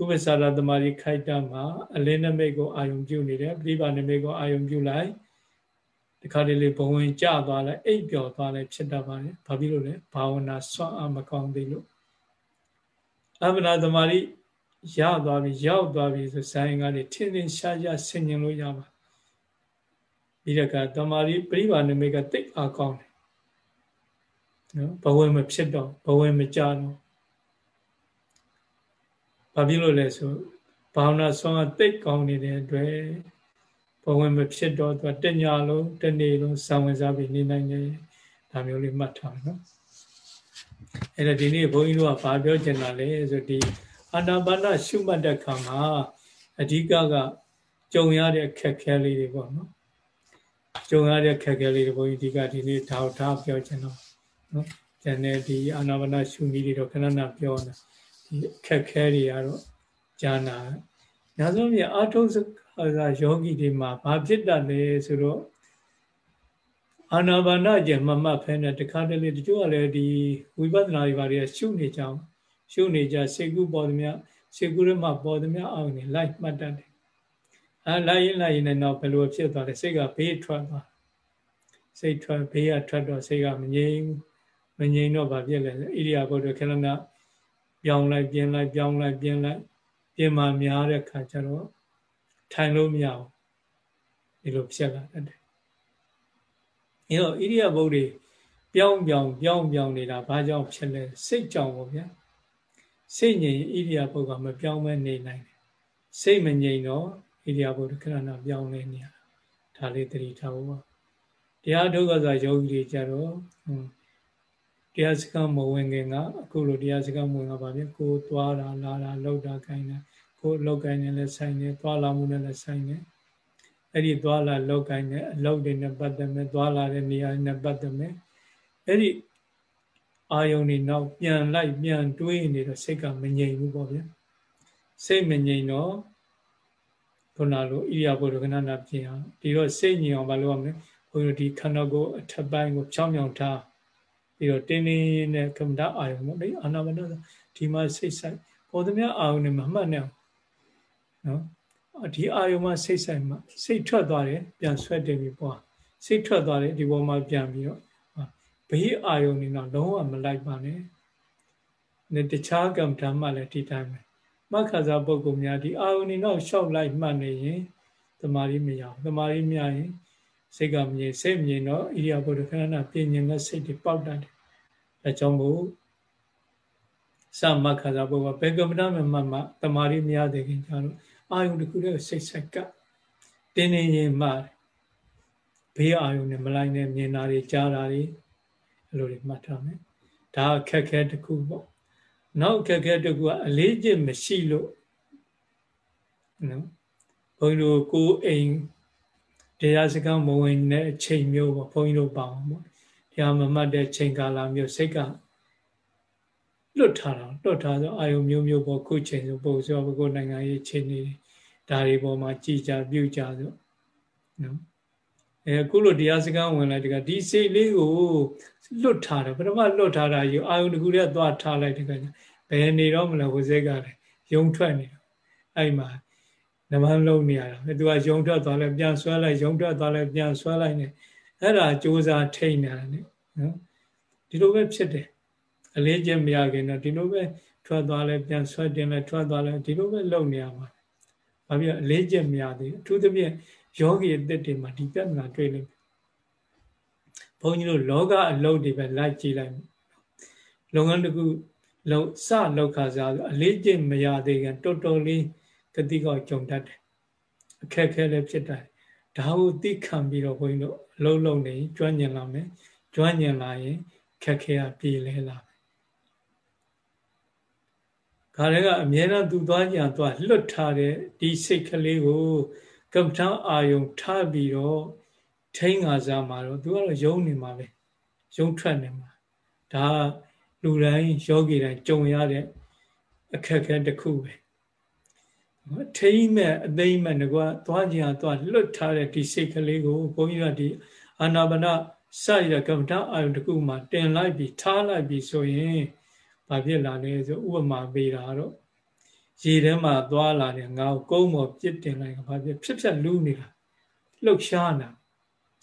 ဥပ္ပစာရသမารီခိုက်တာမှာအလင်းနမိတ်ကိုအာယုံပြုနေတယ်ပြိပါနမိတ်ကိုအာယုံပြုလိုက်ဒီခါလေးလေးဘဝင်ကျသွားလိုက်အိပ်ပျော်သွားလိုက်ဖြစ်တတ်ပါတယ်ဘာဖြစ်လို့လဲဘာဝနာစွမ်းအားမကောင်းသေးလို့အမနာသမารီရသွားပြီရောက်သွားပြီဆိုဆိုင်ကနေထင်းထင်းရှားရှားဆင်ញင်လို့ရပါပြီးတော့ကတမာရီပြိပါနမိတ်ကတိတ်အားကောင်းတယ်နော်ဘဝမဖြစ်တော့ဘဝမကြတော့ ဘာဖြစ်လို့လဲဆိုဘာဝနာဆောင်ကတိတ်ကောင်းနေတဲ့အတွက်ဘဝမဖြစ်တော့သူတညာလုံးတနေ့လုံးစောင့်ဝင်စားပြီးနေနိုင်တယ်ဒါမျိုးလေးမှတ်ထားနော်အဲ့တော့ဒီနေ့ဘုန်းကြီးတို့ကဘာပြောချင်တာလဲဆိုဒီအာနာပါနရှုမှတ်တဲ့ခါမှာအဓိကကကြုံရတဲ့ခက်ခဲလေးတွေပေါ့နော်ကြုံရတဲ့ခက်ခဲလေးတွေဘုန်းကြီးဒီကဒီနေ့ထောက်ထားပြောချင်တော့နော်ကျန်တဲ့ဒီအာနာပါနရှုနည်းတွေတော့ခဏခဏပြောနေ ဒီခက်ခဲတွေကတော့ဈာနာညာဆုံးပြအာထုစကာယောဂီတွေမှာဘာဖြစ်တတ်လဲဆိုတော့အာနာပါနကျမမှတ်ဖဲနဲ့တခါတလေတချို့ကလည်းဒီဝိပဿနာတွေဘာတွေရှုနေကြအောင်ရှုနေကြစေကုပေါ်သမျှစေကုရမပေါ်သမျှအောင်နေလိုက်မှတ်တတ်တယ်အဲလိုက်ရင်လိုက်ရင်တော့ဘယ်လိုဖြစ်သွားလဲစိတ်ကဘေးထွက်သွားစိတ်ထွက်ဘေးကထွက်တော့စိတ်ကမငြိမ်မငြိမ်တော့ဘာဖြစ်လဲဣရိယာပုဒ်ခဏနာ ပြောင်းလိုက်ပြင်းလိုက်ပြောင်းလိုက်ပြင်းလိုက်ပြင်မာများတဲ့ခါကျတော့ထိုင်လို့မရဘူးဒီလိုဖြစ်လာတတ်တယ်အဲတော့ဣရိယာပုဒ်တွေပြောင်းပြောင်းပြောင်းပြောင်းနေတာဘာကြောင့်ဖြစ်လဲစိတ်ကြောင့်ပေါ့ဗျာစိတ်ငြိမ်ဣရိယာပုဒ်ကမပြောင်းမဲနေနိုင်တယ်စိတ်မငြိမ်တော့ဣရိယာပုဒ်ခဏနာပြောင်းနေနေရတာဒါလေးသတိထားဖို့ပါတရားဒုက္ခဆိုယောဂီတွေကြတော့ တရားစခန်းမဝင်ခင်ကအခုလိုတရားစခန်းဝင်ကပါဗျကိုသွားတာလာတာလောက်တာခိုင်းတာကိုလောက်ကိုင်းနေလဲဆိုင်နေသွားလာမှုနဲ့လဲဆိုင်နေအဲ့ဒီသွားလာလောက်ကိုင်းနေအလောက်တွေနဲ့ပတ်သက်မယ်သွားလာတဲ့နေရာနဲ့ပတ်သက်မယ်အဲ့ဒီအာယုန်တွေနောက်ပြန်လိုက်ပြန်တွေးနေတော့စိတ်ကမငြိမ်ဘူးပေါ့ဗျာစိတ်မငြိမ်တော့ခုနလိုဣရိယာပုဒ်ကဏနာပြင်အောင်ဒီတော့စိတ်ငြိမ်အောင်မလုပ်ရမယ်ဘုရားဒီခန္ဓာကိုယ်အထက်ပိုင်းကိုချောင်းမြောင်ထား ပြီးတော့တင်းတင်းနဲ့ကမ္မတာအာယုံပေါ့လေအာနာမနဒီမှာစိတ်ဆိုင်ပေါ်သမျှအာယုံနဲ့မမှတ်နဲ့နော်ဒီအာယုံမှာစိတ်ဆိုင်မှာစိတ်ထွက်သွားတယ်ပြန်ဆွဲတင်ပြီးပွားစိတ်ထွက်သွားတယ်ဒီပေါ်မှာပြန်ပြီးတော့ဘေးအာယုံနေတော့လုံးဝမလိုက်ပါနဲ့နဲ့တခြားကမ္မထာမှလည်းဒီတိုင်းပဲမခါစားပုဂ္ဂိုလ်များဒီအာယုန်နေတော့ရှောက်လိုက်မှတ်နေရင်တမာရီမရအောင်တမာရီမရရင် စိတ်ကမြင်စိတ်မြင်တော့ဣရိယာပုဒ်ခဏနာပြင်းញင်တဲ့စိတ်တွေပေါက်တတ်တယ်အဲကြောင့်မို့သမခါစားပုဂ္ဂိုလ်ဘယ်ကမ္မထာမှမှမှတမာရီမရသေးခင်ကျတော့အာယုန်တစ်ခုတည်းစိတ်ဆက်ကတင်းနေရင်မှဘေးအာယုန်နဲ့မလိုက်နဲ့မြင်တာတွေကြားတာတွေအဲ့လိုတွေမှတ်ထားမယ်ဒါအခက်ခဲတစ်ခုပေါ့နောက်အခက်ခဲတစ်ခုကအလေးကျင့်မရှိလို့နော်ဘုန်းကြီးတို့ကိုယ်အိမ် တရားစကားမဝင်တဲ့အချိန်မျိုးပေါ့ဘုန်းကြီးတို့ပါအောင်ပေါ့တရားမမှတ်တဲ့ချိန်ကာလမျိုးစိတ်ကလွတ်ထားတာလွတ်ထားဆိုအာယုံမျိုးမျိုးပေါ့ခုချိန်ဆိုပုံဆိုဘုကိုနိုင်ငံရေးချိန်နေဒါတွေပေါ်မှာကြည်ကြပြုကြဆိုနော်အဲခုလိုတရားစကားဝင်လိုက်တကဒီစိတ်လေးကိုလွတ်ထားတယ်ပထမလွတ်ထားတာယူအာယုန်တကူတည်းသွားထားလိုက်တကဘယ်နေတော့မလဲဟိုစိတ်ကလည်းယုံထွက်နေတယ်အဲ့မှာ နမလုံးနေရတာသူကယုံထွက်သွားလဲပြန်ဆွဲလိုက်ယုံထွက်သွားလဲပြန်ဆွဲလိုက်နေအဲ့ဒါစူးစားထိနေတာ ਨੇ နော်ဒီလိုပဲဖြစ်တယ်အလေးကျင့်မရခင်တော့ဒီလိုပဲထွက်သွားလဲပြန်ဆွဲတင်လဲထွက်သွားလဲဒီလိုပဲလုပ်နေရမှာဘာဖြစ်အလေးကျင့်မရသေးအထူးသဖြင့်ယောဂီအသက်တွေမှာဒီပြဿနာတွေ့လိမ့်မယ်ဘုန်းကြီးတို့လောကအလုပ်တွေပဲလိုက်ကြည့်လိုက်လုပ်ငန်းတစ်ခုလောက်စလောက်ခါစားအလေးကျင့်မရသေးခင်တော်တော်လေး တတိကောက်ကြုံတတ်တယ်အခက်ခဲလည်းဖြစ်တယ်ဒါကိုသိခံပြီးတော့ဘုန်းကြီးတို့အလုံးလုံးနေကျွမ်းကျင်လာမယ်ကျွမ်းကျင်လာရင်ခက်ခဲကပြေလဲလာမယ်ခါလည်းကအမြဲတမ်းသူသွားကြံသွားလွတ်ထားတဲ့ဒီစိတ်ကလေးကိုကပ္ပထအာယုံထားပြီးတော့ထိန်းငါစားမှာတော့သူကတော့ယုံနေမှာပဲယုံထွက်နေမှာဒါလူတိုင်းယောဂီတိုင်းကြုံရတဲ့အခက်အခဲတစ်ခုပဲ ထိမ့်မဲ့အသိမဲ့ငကွာသွားကြံသွားလွတ်ထားတဲ့ဒီစိတ်ကလေးကိုဘုန်းကြီးကဒီအာနာပါနစရကမ္မဋ္ဌအာယုတစ်ခုမှတင်လိုက်ပြီးထားလိုက်ပြီးဆိုရင်ဘာဖြစ်လာလဲဆိုဥပမာပေးတာတော့ရေထဲမှာသွားလာတယ်ငါ့ကိုကုန်းပေါ်ပြစ်တင်လိုက်ကဘာဖြစ်ဖြစ်ဖြစ်လူးနေတာလှုပ်ရှားနေတာ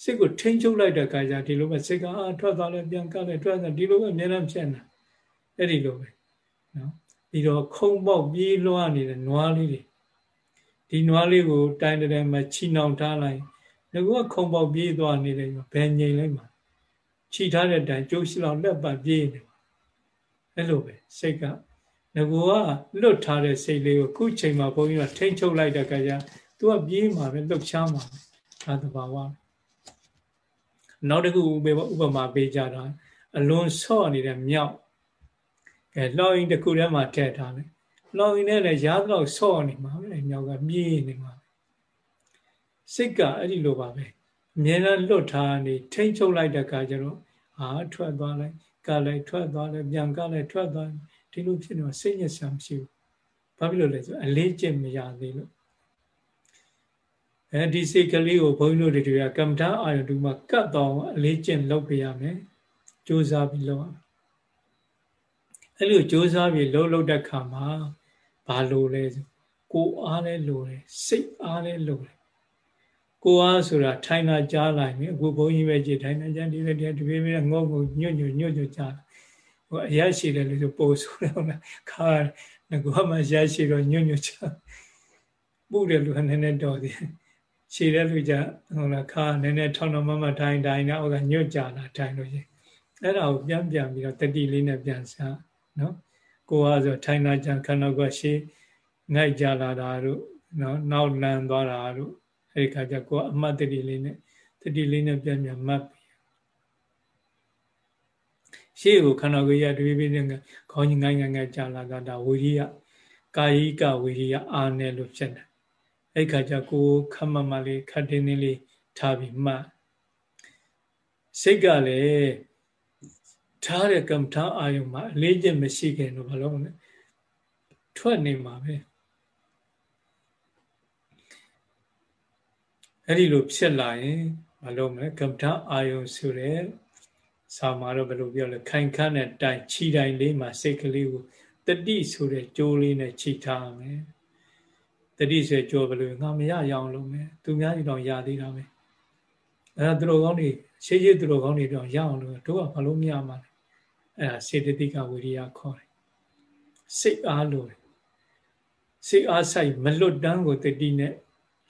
စိတ်ကိုထိန်းချုပ်လိုက်တဲ့အခါကျဒီလိုပဲစိတ်ကအာထွက်သွားလဲပြန်ကပ်လဲထွက်သွားဒီလိုပဲအများအားဖြင့်နေတာအဲ့ဒီလိုပဲနော်ပြီးတော့ခုံပေါက်ပြေးလွှားနေတဲ့နွားလေးတွေ ဒီနွားလေးကိုတိုင်တိုင်မှာချီနှောင်ထားလိုက်ငါကခုံပေါက်ပြေးသွားနေတယ်ဘယ်ငြိမ်လိုက်မှာခြိထားတဲ့တိုင်ကျိုးရှိလောက်လက်ပတ်ပြေးနေအဲ့လိုပဲစိတ်ကငကောကလွတ်ထားတဲ့စိတ်လေးကိုခုချိန်မှာဘုန်းကြီးကထိမ့်ချုပ်လိုက်တဲ့ခါကျသူကပြေးမှာပဲလှုပ်ရှားမှာပဲဒါသဘာဝနောက်တစ်ခုဥပမာပေးကြတာအလွန်ဆော့နေတဲ့မြောက်ကဲလှောင်ရင်တစ်ခုထဲမှာထည့်ထားလိုက် လှောင်ရင်လည်းရားတော့ဆော့နေမှာပဲမြောက်ကပြေးနေမှာစိတ်ကအဲ့ဒီလိုပါပဲအမြဲတမ်းလွတ်ထားနေထိမ့်ချုပ်လိုက်တဲ့အခါကျတော့အာထွက်သွားလိုက်ကလည်းထွက်သွားတယ်ပြန်ကလည်းထွက်သွားဒီလိုဖြစ်နေတော့စိတ်ညစ်ဆံမရှိဘူးဘာဖြစ်လို့လဲဆိုအလေးကျင့်မရသေးလို့အဲဒီစိတ်ကလေးကိုဘုန်းကြီးတို့တွေကကမ္မထာအာယုတူမှာကတ်တော့အလေးကျင့်လုပ်ပြရမယ်ကြိုးစားပြီးလုပ်ရမယ်အဲ့လိုကြိုးစားပြီးလှုပ်လှုပ်တဲ့ခါမှာ ဘာလို့လဲဆိုကိုအားလဲလိုတယ်စိတ်အားလဲလိုတယ်ကိုအားဆိုတာထိုင်တာကြားလိုက်ပြီအခုဘုန်းကြီးပဲကြည်ထိုင်တာကြားဒီလိုတည်းတပြေးပြေးငုံငုံညွတ်ညွတ်ညွတ်ညွတ်ကြားဟိုအရရှိတယ်လို့ဆိုပို့ဆိုတော့လားခါငကောမှရရှိတော့ညွတ်ညွတ်ကြားပူတယ်လို့နည်းနည်းတော်သေးရှည်တဲ့လူကြဟုတ်လားခါနည်းနည်းထောင်းတော့မမထိုင်တိုင်းတော့ကညွတ်ကြလာထိုင်လို့ရှိအဲ့ဒါကိုပြန်ပြန်ပြီးတော့တတိလေးနဲ့ပြန်စားနော် ကိုအားဆိုထိုင်တာကြခန္ဓာကိုယ်ရှည်ငိုက်ကြလာတာတို့နော်နောက်လန်သွားတာတို့အဲ့ဒီခါကျကိုအမှတ်တတိလေးနဲ့တတိလေးနဲ့ပြန်ပြန်မှတ်ပြီးရှေ့ကိုခန္ဓာကိုယ်ရတပိပိနဲ့ခေါင်းကြီးငိုင်းငိုင်းငိုင်းကြလာတာဒါဝိရိယကာယိကဝိရိယအာနယ်လို့ဖြစ်တယ်အဲ့ခါကျကိုခမမလေးခတ်တင်းတင်းလေးထားပြီးမှတ်စိတ်ကလည်း ထားတဲ့ကမ္မထာအာယုံမှာအလေးကျင့်မရှိခင်တော့ဘာလို့လဲထွက်နေမှာပဲအဲ့ဒီလိုဖြစ်လာရင်မလုပ်မလဲကမ္မထအာယုံဆိုတဲ့စာမှာတော့ဘယ်လိုပြောလဲခိုင်ခန့်တဲ့တိုင်ခြိတိုင်လေးမှာစိတ်ကလေးကိုတတိဆိုတဲ့ကြိုးလေးနဲ့ခြိထားမယ်တတိဆိုကြိုးဘယ်လိုငါမရရအောင်လုပ်မယ်သူများကြီးတော့ရသေးတာပဲအဲ့ဒါသူတို့ကောင်းတွေရှေးရှေးသူတို့ကောင်းတွေတော့ရအောင်လုပ်တို့ကဘာလို့မရမှာလဲ အဲ့ဒါစေတသိကဝိရိယခေါ်တယ်စိတ်အားလို့စိတ်အားဆိုင်မလွတ်တမ်းကိုတတိနဲ့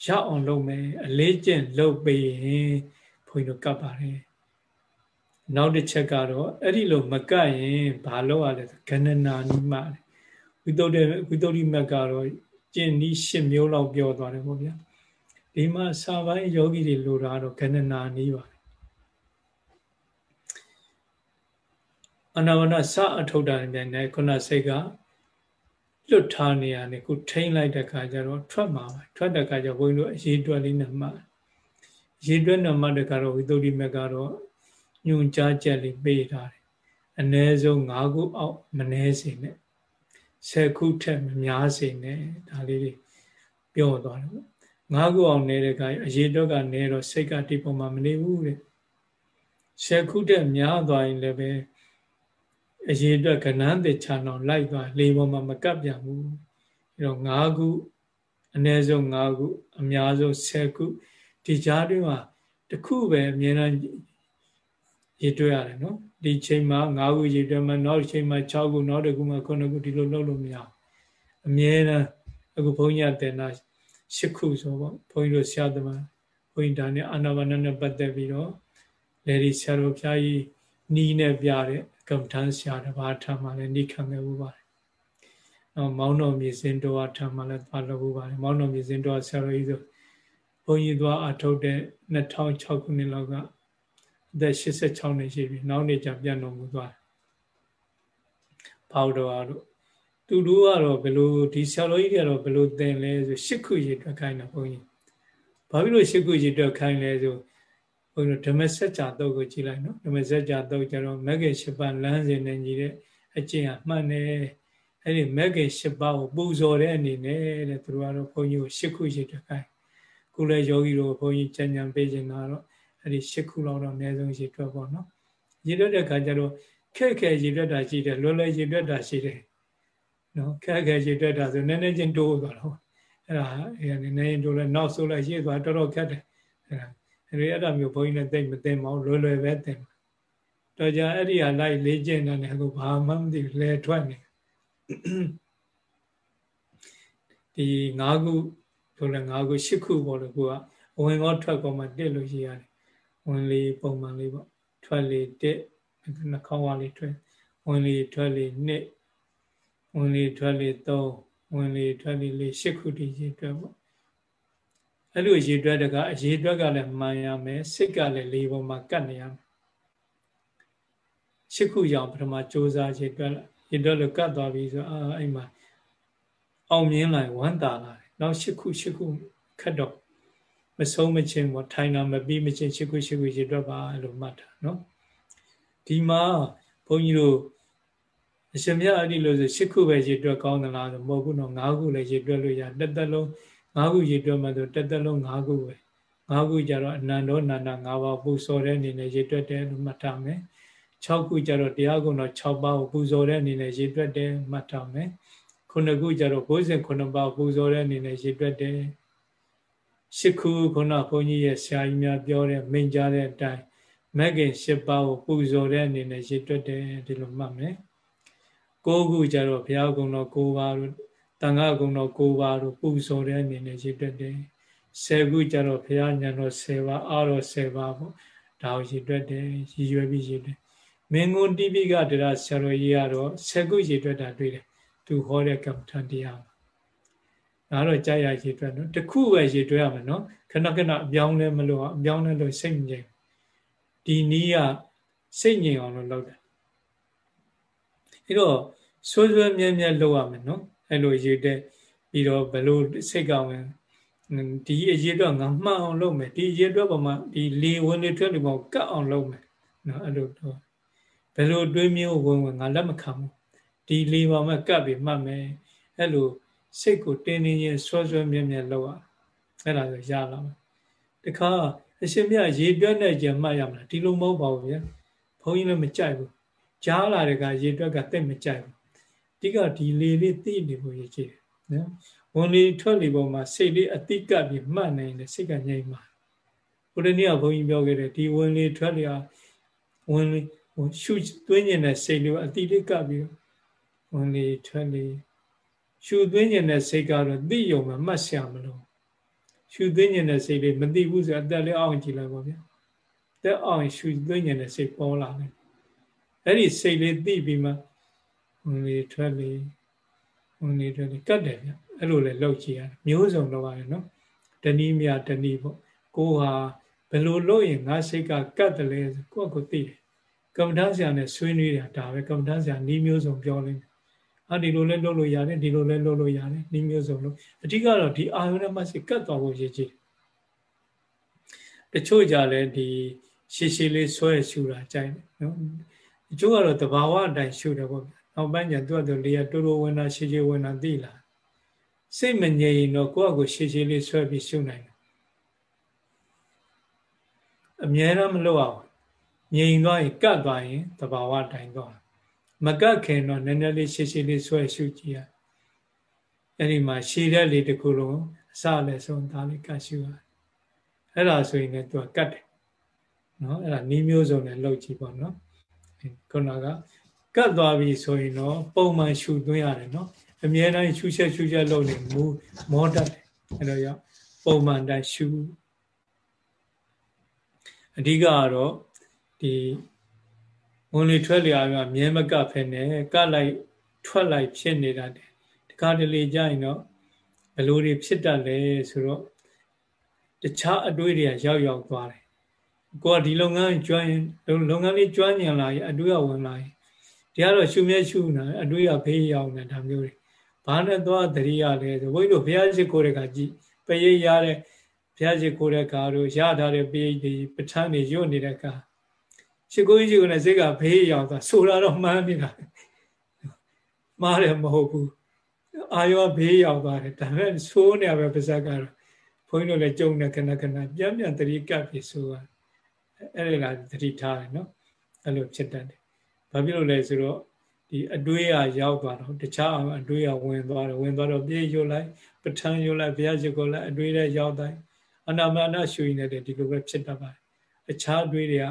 ရအောင်လုပ်မယ်အလေးကျင့်လုပ်ပေးရင်ဘုန်းကြီးတို့ကပ်ပါတယ်နောက်တစ်ချက်ကတော့အဲ့ဒီလိုမကပ်ရင်ဘာလုပ်ရလဲဂဏနာနိမဝိသုဒ္ဓဝိသုဒ္ဓိမက်ကတော့ကျင့်ဤ၈မျိုးလောက်ပြောသွားတယ်ပေါ့ဗျာဒီမှာစာပိုင်းယောဂီတွေလိုတာတော့ဂဏနာနိပါ အနာဝနာစအထုတ်တာပြန်နေခုနစိတ်ကလွတ်ထားနေရတယ်ခုထိမ့်လိုက်တဲ့ခါကျတော့ထွက်မှာပါထွက်တဲ့ခါကျဘုန်းကြီးတို့အရေးတွက်လေးနဲ့မှတ်ရေးတွက်နဲ့မှတ်တဲ့ကတော့ဝိသုဒ္ဓိမကတော့ညွန်ကြားချက်လေးပေးထားတယ်အ ਨੇ ဆုံး၅ခုအောက်မနှဲစေနဲ့10ခုထက်မများစေနဲ့ဒါလေးတွေပြောသွားတယ်၅ခုအောင်နေတဲ့ခါအရေးတွက်ကနေတော့စိတ်ကဒီပုံမှာမနေဘူးတဲ့10ခုထက်များသွားရင်လည်းပဲ အရေးအတွက်ကဏန်းတဲ့ခြံအောင်လိုက်သွားလေပေါ်မှာမကပ်ပြန်ဘူးအဲတော့၅ခုအနည်းဆုံး၅ခုအများဆုံး10ခုဒီကြားတွင်းမှာတစ်ခုပဲအမြဲတမ်းရေးတွဲရတယ်နော်ဒီချိန်မှာ၅ခုရေးတွဲမှာနောက်ချိန်မှာ6ခုနောက်တစ်ခုမှာ9ခုဒီလိုလုပ်လို့မရအမြဲတမ်းအခုဘုန်းကြီးတင်တာ10ခုဆိုပေါ့ဘုန်းကြီးတို့ဆရာသမားဘုန်းကြီးဒါနဲ့အာနာပါနနဲ့ပတ်သက်ပြီးတော့လေဒီဆရာတော်ဖျားကြီးနီးနဲ့ပြတဲ့ ကမ္မထမ်းဆရာတစ်ပါးထမ်းမှလည်းနိခံခဲ့ဘူးပါတယ်။နောက်မောင်းတော်မြေစင်တော်ထမ်းမှလည်းသွားလုပ်ဘူးပါတယ်။မောင်းတော်မြေစင်တော်ဆရာတော်ကြီးဆိုဘုန်းကြီးသွားအထုတ်တဲ့2006ခုနှစ်လောက်ကအသက်86နှစ်ရှိပြီ။နောက်နေ့ကျပြန်တော်မူသွားတယ်။ဘောက်တော်အားတို့သူတို့ကတော့ဘယ်လိုဒီဆရာတော်ကြီးတွေကတော့ဘယ်လိုသင်လဲဆိုရှစ်ခုရေတွက်ခိုင်းတာဘုန်းကြီး။ဘာဖြစ်လို့ရှစ်ခုရေတွက်ခိုင်းလဲဆိုု န်းကြီးဓမ္မစကြာတုတ်ကိုကြည့်လိုက်နော်ဓမ္မစကြာတုတ်ကျတော့မဂ္ဂင်၈ပါးလမ်းစဉ်နဲ့ညီတဲ့အကျင့်အမှန်နဲ့အဲ့ဒီမဂ္ဂင်၈ပါးကိုပူဇော်တဲ့အနေနဲ့တဲ့သူတို့ကတော့ဘုန်းကြီးကို၈ခုရှိတဲ့ခိုင်းခုလည်းယောဂီတို့ဘုန်းကြီးကြံကြံပေးနေတာတော့အဲ့ဒီ၈ခုလောက်တော့အနည်းဆုံးရှိတွက်ပေါ့နော်ရည်တွက်တဲ့ခါကျတော့ခက်ခဲရည်တွက်တာရှိတယ်လွယ်လွယ်ရည်တွက်တာရှိတယ်နော်ခက်ခဲရည်တွက်တာဆိုနည်းနည်းချင်းတိုးသွားတော့အဲ့ဒါအဲ့နည်းနည်းတိုးလဲနောက်ဆိုလဲရည်သွားတော်တော်ခက်တယ်အဲ့ဒါ အဲအဲ့ဒါမျိုးဘုန်းကြီးလည်းသိမသိမအောင်လွယ်လွယ်ပဲသိတော့ကြာအဲ့ဒီဟာလိုက်လေ့ကျင့်တာနဲ့အခုဘာမှမသိလဲထွက်နေဒီ၅ခုဆိုလဲ၅ခု၈ခုပေါ့လို့ကိုကဝင်ကောထွက်ကောမှတက်လို့ရှိရတယ်ဝင်လေးပုံမှန်လေးပေါ့ထွက်လေးတက်နှာခေါင်းဝါလေးထွက်ဝင်လေးထွက်လေးနှစ်ဝင်လေးထွက်လေးသုံးဝင်လေးထွက်လေးလေး၈ခုတည်ရှိအတွက်ပေါ့ အဲ့လိုရေတွက်တကအရေတွက်ကလည်းမှန်ရမယ်စိတ်ကလည်းလေးပေါ်မှာကတ်နေရမယ်ရှစ်ခုကြောင့်ပထမစ조사ရေတွက်ရေတွက်လို့ကတ်သွားပြီဆိုအာအဲ့မှာအောင်မြင်လာဝမ်းသာလာတယ်နောက်ရှစ်ခုရှစ်ခုခတ်တော့မဆုံးမချင်းပေါ့ထိုင်တာမပြီးမချင်းရှစ်ခုရှစ်ခုရေတွက်ပါလို့မှတ်တာနော်ဒီမှာဘုန်းကြီးတို့အရှင်မြတ်အဲ့ဒီလို့ဆိုရှစ်ခုပဲရေတွက်ကောင်းသလားဆိုမဟုတ်ဘူးနော်ငါးခုလည်းရေတွက်လို့ရတက်တက်လုံး ငါးခုရေတွက်မှဆိုတက်တက်လုံးငါးခုပဲငါးခုကြတော့အနန္တောနန္ဒငါးပါးပူဇော်တဲ့အနေနဲ့ရေတွက်တယ်လို့မှတ်ထားမယ်6ခုကြတော့တရားကုံတော်6ပါးကိုပူဇော်တဲ့အနေနဲ့ရေတွက်တယ်မှတ်ထားမယ်ခုနှစ်ခုကြတော့99ပါးပူဇော်တဲ့အနေနဲ့ရေတွက်တယ်ရှစ်ခုခုနဘုန်းကြီးရဲ့ဆရာကြီးများပြောတဲ့မိန့်ကြားတဲ့အတိုင်းမဂ္ဂင်၈ပါးကိုပူဇော်တဲ့အနေနဲ့ရေတွက်တယ်ဒီလိုမှတ်မယ်ကိုးခုကြတော့ဘုရားကုံတော်၉ပါးတို့ တန်ခါကုံတော်၉ပါးတို့ပူဇော်တဲ့အနေနဲ့ရေတွက်တယ်ဆယ်ခုကြတော့ဘုရားညံတော်10ပါးအာတော်10ပါးပေါ့ဒါကိုရေတွက်တယ်ရည်ရွယ်ပြီးရေတွက်မင်းကုန်းတိပိကတရားဆရာတော်ကြီးကတော့ဆယ်ခုရေတွက်တာတွေ့တယ်သူဟောတဲ့ကမ္မထန်တရားဒါတော့ကြာရရေတွက်နော်တခုပဲရေတွက်ရမယ်နော်ခဏခဏအပြောင်းလဲမလို့အပြောင်းလဲလို့စိတ်မငြိမ်ဒီနီးကစိတ်ငြိမ်အောင်လို့လုပ်တယ်အဲတော့ဆွဆွမြဲမြဲလုပ်ရမယ်နော် အဲ့လိုရေတက်ပြီးတော့ဘလို့စိတ်ကောင်းဝင်ဒီအရေတော့ငါမှန်အောင်လုပ်မယ်ဒီအရေတော့ပေါ်မှာဒီလေဝင်လေထွက်လေပေါ်ကတ်အောင်လုပ်မယ်နော်အဲ့လိုတော့ဘယ်လိုတွေးမျိုးဝင်ဝင်ငါလက်မခံဘူးဒီလေပေါ်မှာကတ်ပြီးမှတ်မယ်အဲ့လိုစိတ်ကိုတင်းတင်းချင်းဆွဆွမြဲမြဲလုပ်ရအဲ့ဒါဆိုရလာမယ်တခါအရှင်မြတ်ရေတွက်နဲ့ကြံမှတ်ရမလားဒီလိုမဟုတ်ပါဘူးဗျာဘုန်းကြီးလည်းမကြိုက်ဘူးကြားလာတဲ့ကရေတွက်ကတိတ်မကြိုက်ဘူး ဒီကဒီလေလေးသိနေဖို့ရည်ကြည်တယ်နော်ဝန်လေးထွက်လေပေါ်မှာစိတ်လေးအတိကပ်ပြီးမှတ်နိုင်တယ်စိတ်ကငြိမ်ပါဘုရားနေ့ကဘုန်းကြီးပြောခဲ့တယ်ဒီဝန်လေးထွက်လေဟာဝန်လေးရှုသွင်းနေတဲ့စိတ်လေးအတိလေးကပ်ပြီးဝန်လေးထွက်လေရှုသွင်းနေတဲ့စိတ်ကတော့သိယုံမှာမှတ်ရှာမလို့ရှုသွင်းနေတဲ့စိတ်လေးမသိဘူးဆိုအသက်လေးအောင်ကြည့်လိုက်ပါဗျာတက်အောင်ရှုသွင်းနေတဲ့စိတ်ပေါ်လာတယ်အဲ့ဒီစိတ်လေးသိပြီးမှ ဝန်လေးထွက်လေဝန်လေးထွက်လေကတ်တယ်ဗျအဲ့လိုလေလောက်ကြည့်ရတယ်မျိုးစုံလောက်ရတယ်နော်တနည်းမြတနည်းပေါ့ကိုဟာဘယ်လိုလုပ်ရင်ငါစိတ်ကကတ်တယ်လဲကိုယ့်ကိုသိတယ်ကမ္မဋ္ဌာန်းဆရာနဲ့ဆွေးနွေးတာဒါပဲကမ္မဋ္ဌာန်းဆရာနီးမျိုးစုံပြောလိမ့်မယ်အာဒီလိုလဲလုပ်လို့ရတယ်ဒီလိုလဲလုပ်လို့ရတယ်နီးမျိုးစုံလို့အဓိကတော့ဒီအာယုန်နဲ့မှစိတ်ကတ်သွားဖို့ရည်ကြည်တချို့ကြလဲဒီရှည်ရှည်လေးဆွဲရှူတာကြိုက်တယ်နော်တချို့ကတော့တဘာဝအတိုင်းရှူတယ်ပေါ့ နောက်ပိုင်းကျသူ့အတူလေးရတိုးတိုးဝင်တာရှည်ရှည်ဝင်တာသိလာစိတ်မငြိမ်တော့ကိုယ့်အကိုရှည်ရှည်လေးဆွဲပြီးရှုနိုင်တယ်အမြဲတမ်းမလုပ်အောင်ငြိမ်သွားရင်ကတ်သွားရင်တဘာဝတိုင်းသွားမကတ်ခင်တော့နည်းနည်းလေးရှည်ရှည်လေးဆွဲရှုကြည့်ရအဲ့ဒီမှာရှည်တဲ့လေးတစ်ခုလုံးအစလည်းဆုံးသားလေးကတ်ရှုရအဲ့ဒါဆိုရင်လည်းသူကကတ်တယ်နော်အဲ့ဒါနီးမျိုးစုံနဲ့လှုပ်ကြည့်ပါနော်ခုနက ကတ်သွားပြီဆိုရင်တော့ပုံမှန်ရှုသွင်းရတယ်နော်အမြဲတမ်းရှုချက်ရှုချက်လုပ်နေမူမောတတ်တယ်အဲ့တော့ရပုံမှန်တိုင်းရှုအဓိကကတော့ဒီဝင်လေထွက်လေအားကမြဲမကဖ ೇನೆ ကလိုက်ထွက်လိုက်ဖြစ်နေတာတဲ့တခါတလေကြာရင်တော့ဘလို့တွေဖြစ်တတ်လဲဆိုတော့တခြားအတွေးတွေကရောက်ရောက်သွားတယ်ကိုကဒီလုပ်ငန်းကျွမ်းရင်လုပ်ငန်းလေးကျွမ်းကျင်လာရင်အတွေးကဝင်လာရင် ဒီကတော့ရှုမြဲရှုနေအတွေးကဖေးရောက်နေတာမျိုးတွေဘာနဲ့သွားတရိရလဲဆိုဘုန်းကြီးတို့ဘုရားရှိခိုးတဲ့ကကြည့်ပရိရတဲ့ဘုရားရှိခိုးတဲ့ကာတို့ရထားတဲ့ပိဋိပဋ္ဌာန်းတွေညွတ်နေတဲ့ကာရှိခိုးကြီးကိုလည်းစိတ်ကဖေးရောက်သွားဆိုတာတော့မှန်းနေတာမှားတယ်မဟုတ်ဘူးအာယောဘေးရောက်သွားတယ်ဒါပေမဲ့ဆိုးနေရပဲပါဇက်ကတော့ဘုန်းကြီးတို့လည်းကြုံနေခဏခဏပြန်ပြန်တတိကပ်ပြီးဆိုရအဲ့ဒါကတတိထားတယ်နော်အဲ့လိုဖြစ်တတ်တယ် ဘာဖြစ်လို့လဲဆိုတော့ဒီအတွေးကရောက်သွားတော့တခြားအတွေးကဝင်သွားတယ်ဝင်သွားတော့ပြေးရွတ်လိုက်ပဋ္ဌာန်းရွတ်လိုက်ဘုရားရှိခိုးလိုက်အတွေးတွေရောက်တိုင်းအနာမနာရှုရင်လည်းဒီလိုပဲဖြစ်တတ်ပါတယ်အခြားအတွေးတွေက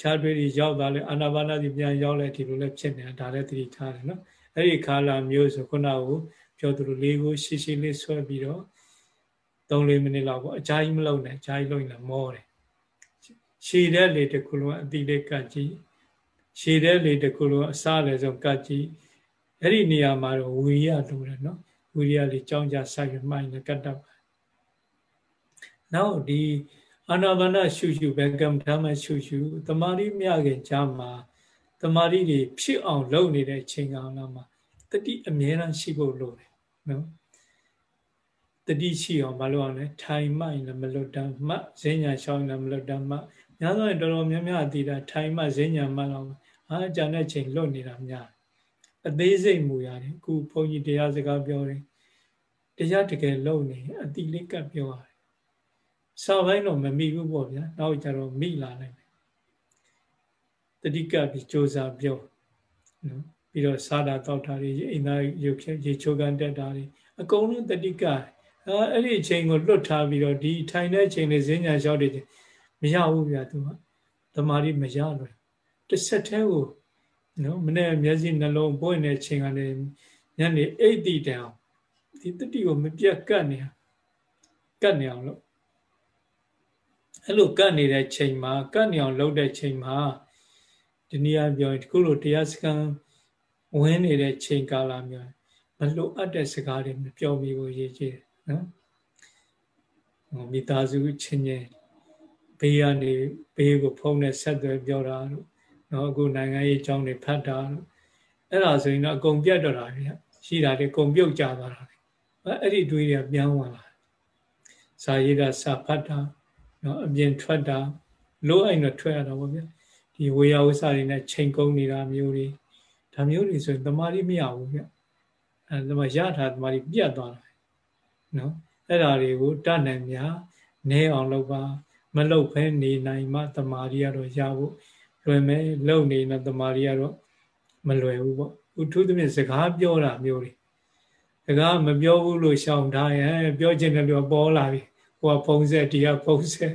ခြားတွေးတွေရောက်သွားလဲအာနာပါနာစီပြန်ရောက်လဲဒီလိုလဲဖြစ်နေတာဒါလည်းသတိထားတယ်နော်အဲ့ဒီခါလာမျိုးဆိုခုနကပြောသလိုလေးကိုရှည်ရှည်လေးဆွဲပြီးတော့3-4မိနစ်လောက်ပေါ့အကြာကြီးမလုပ်နဲ့အကြာကြီးလုပ်ရင်လည်းမောတယ်ရှည်တဲ့လေတစ်ခုလုံးအတိလေးကတ်ကြည့် ရှည်တဲ့လေတစ်ခုလုံးအစားလည်းဆုံးကတ်ကြည့်အဲ့ဒီနေရာမှာတော့ဝီရလိုတယ်နော်ဝီရလေးကြောင်းကြဆိုင်ပြီးမှိုင်းလည်းကတ်တတ်ပါနောက်ဒီအာနာပါနရှုရှုပဲကမ္မထာမရှုရှုတမာရီမြခင်ကြားမှာတမာရီတွေဖြစ်အောင်လုပ်နေတဲ့အချိန်ကာလမှာတတိအမြဲတမ်းရှိဖို့လိုတယ်နော်တတိရှိအောင်မလုပ်အောင်လဲထိုင်မှလည်းမလွတ်တမ်းမှဈဉ္ညာရှောင်းလည်းမလွတ်တမ်းမှများသောတော်တော်များများအတိတာထိုင်မှဈဉ္ညာမှတော့ အာကြံတဲ့ချိန်လွတ်နေတာများအသေးစိတ်မူရတယ်အခုဘုန်းကြီးတရားစကားပြောတယ်တရားတကယ်လုံနေအတိလေးကပ်ပြောရတယ်စာပိုင်းတော့မမိဘူးပေါ့ဗျာနောက်ကျတော့မိလာနိုင်တယ်တတိကပြီးစ조사ပြောနော်ပြီးတော့စာတာတောက်တာတွေအိမ်သားရုပ်ရေချိုးကန်တက်တာတွေအကုန်လုံးတတိကအဲအဲ့ဒီအချိန်ကိုလွတ်ထားပြီးတော့ဒီထိုင်တဲ့အချိန်လေးဈဉ္ညာလျှောက်တယ်မရဘူးဗျာသူကတမာရီမရလို့ တစ်ဆက်တည်းကိုနော်မနေ့မျက်စိနှလုံးပွင့်တဲ့အချိန်ကလည်းညနေအိတ်တီတောင်ဒီတတိကိုမပြတ်ကတ်နေကတ်နေအောင်လို့အဲ့လိုကတ်နေတဲ့ချိန်မှာကတ်နေအောင်လုပ်တဲ့ချိန်မှာဒီနေ့အပြောရင်ဒီခုလိုတရားစခန်းဝင်နေတဲ့ချိန်ကာလမျိုးမလိုအပ်တဲ့စကားတွေမပြောမိဘူးရေးကြည့်နော်ဟိုမိသားစုချင်းချင်းဘေးကနေဘေးကိုဖုံးနဲ့ဆက်သွယ်ပြောတာတို့ နော်အခုနိုင်ငံရေးအကြောင်းတွေဖတ်တာတို့အဲ့ဒါဆိုရင်တော့အကုန်ပြတ်တော့တာဗျရှိတာတွေအကုန်ပြုတ်ကျသွားတာအဲ့ဒီတွေးတွေကပြန်ဝင်လာစာရေးတာစာဖတ်တာနော်အပြင်ထွက်တာလိုအိမ်တော့ထွက်ရတာပေါ့ဗျဒီဝေယဝဆတွေနဲ့ချိန်ကုန်းနေတာမျိုးတွေဒါမျိုးတွေဆိုရင်တမာရီမရဘူးဗျအဲဒါမှရထားတမာရီပြတ်သွားတာနော်အဲ့ဒါတွေကိုတတ်နိုင်များနဲအောင်လုပ်ပါမလုပ်ဖဲနေနိုင်မှတမာရီကတော့ရဖို့ လွယ်မယ်လုံနေတော့တမာရီကတော့မလွယ်ဘူးပေါ့ဥထုသဖြင့်စကားပြောတာမျိုးတွေစကားမပြောဘူးလို့ရှောင်ထားရင်ပြောချင်တယ်လို့ပေါ်လာပြီဟိုကဖုံးဆက်ဒီကဖုံးဆက်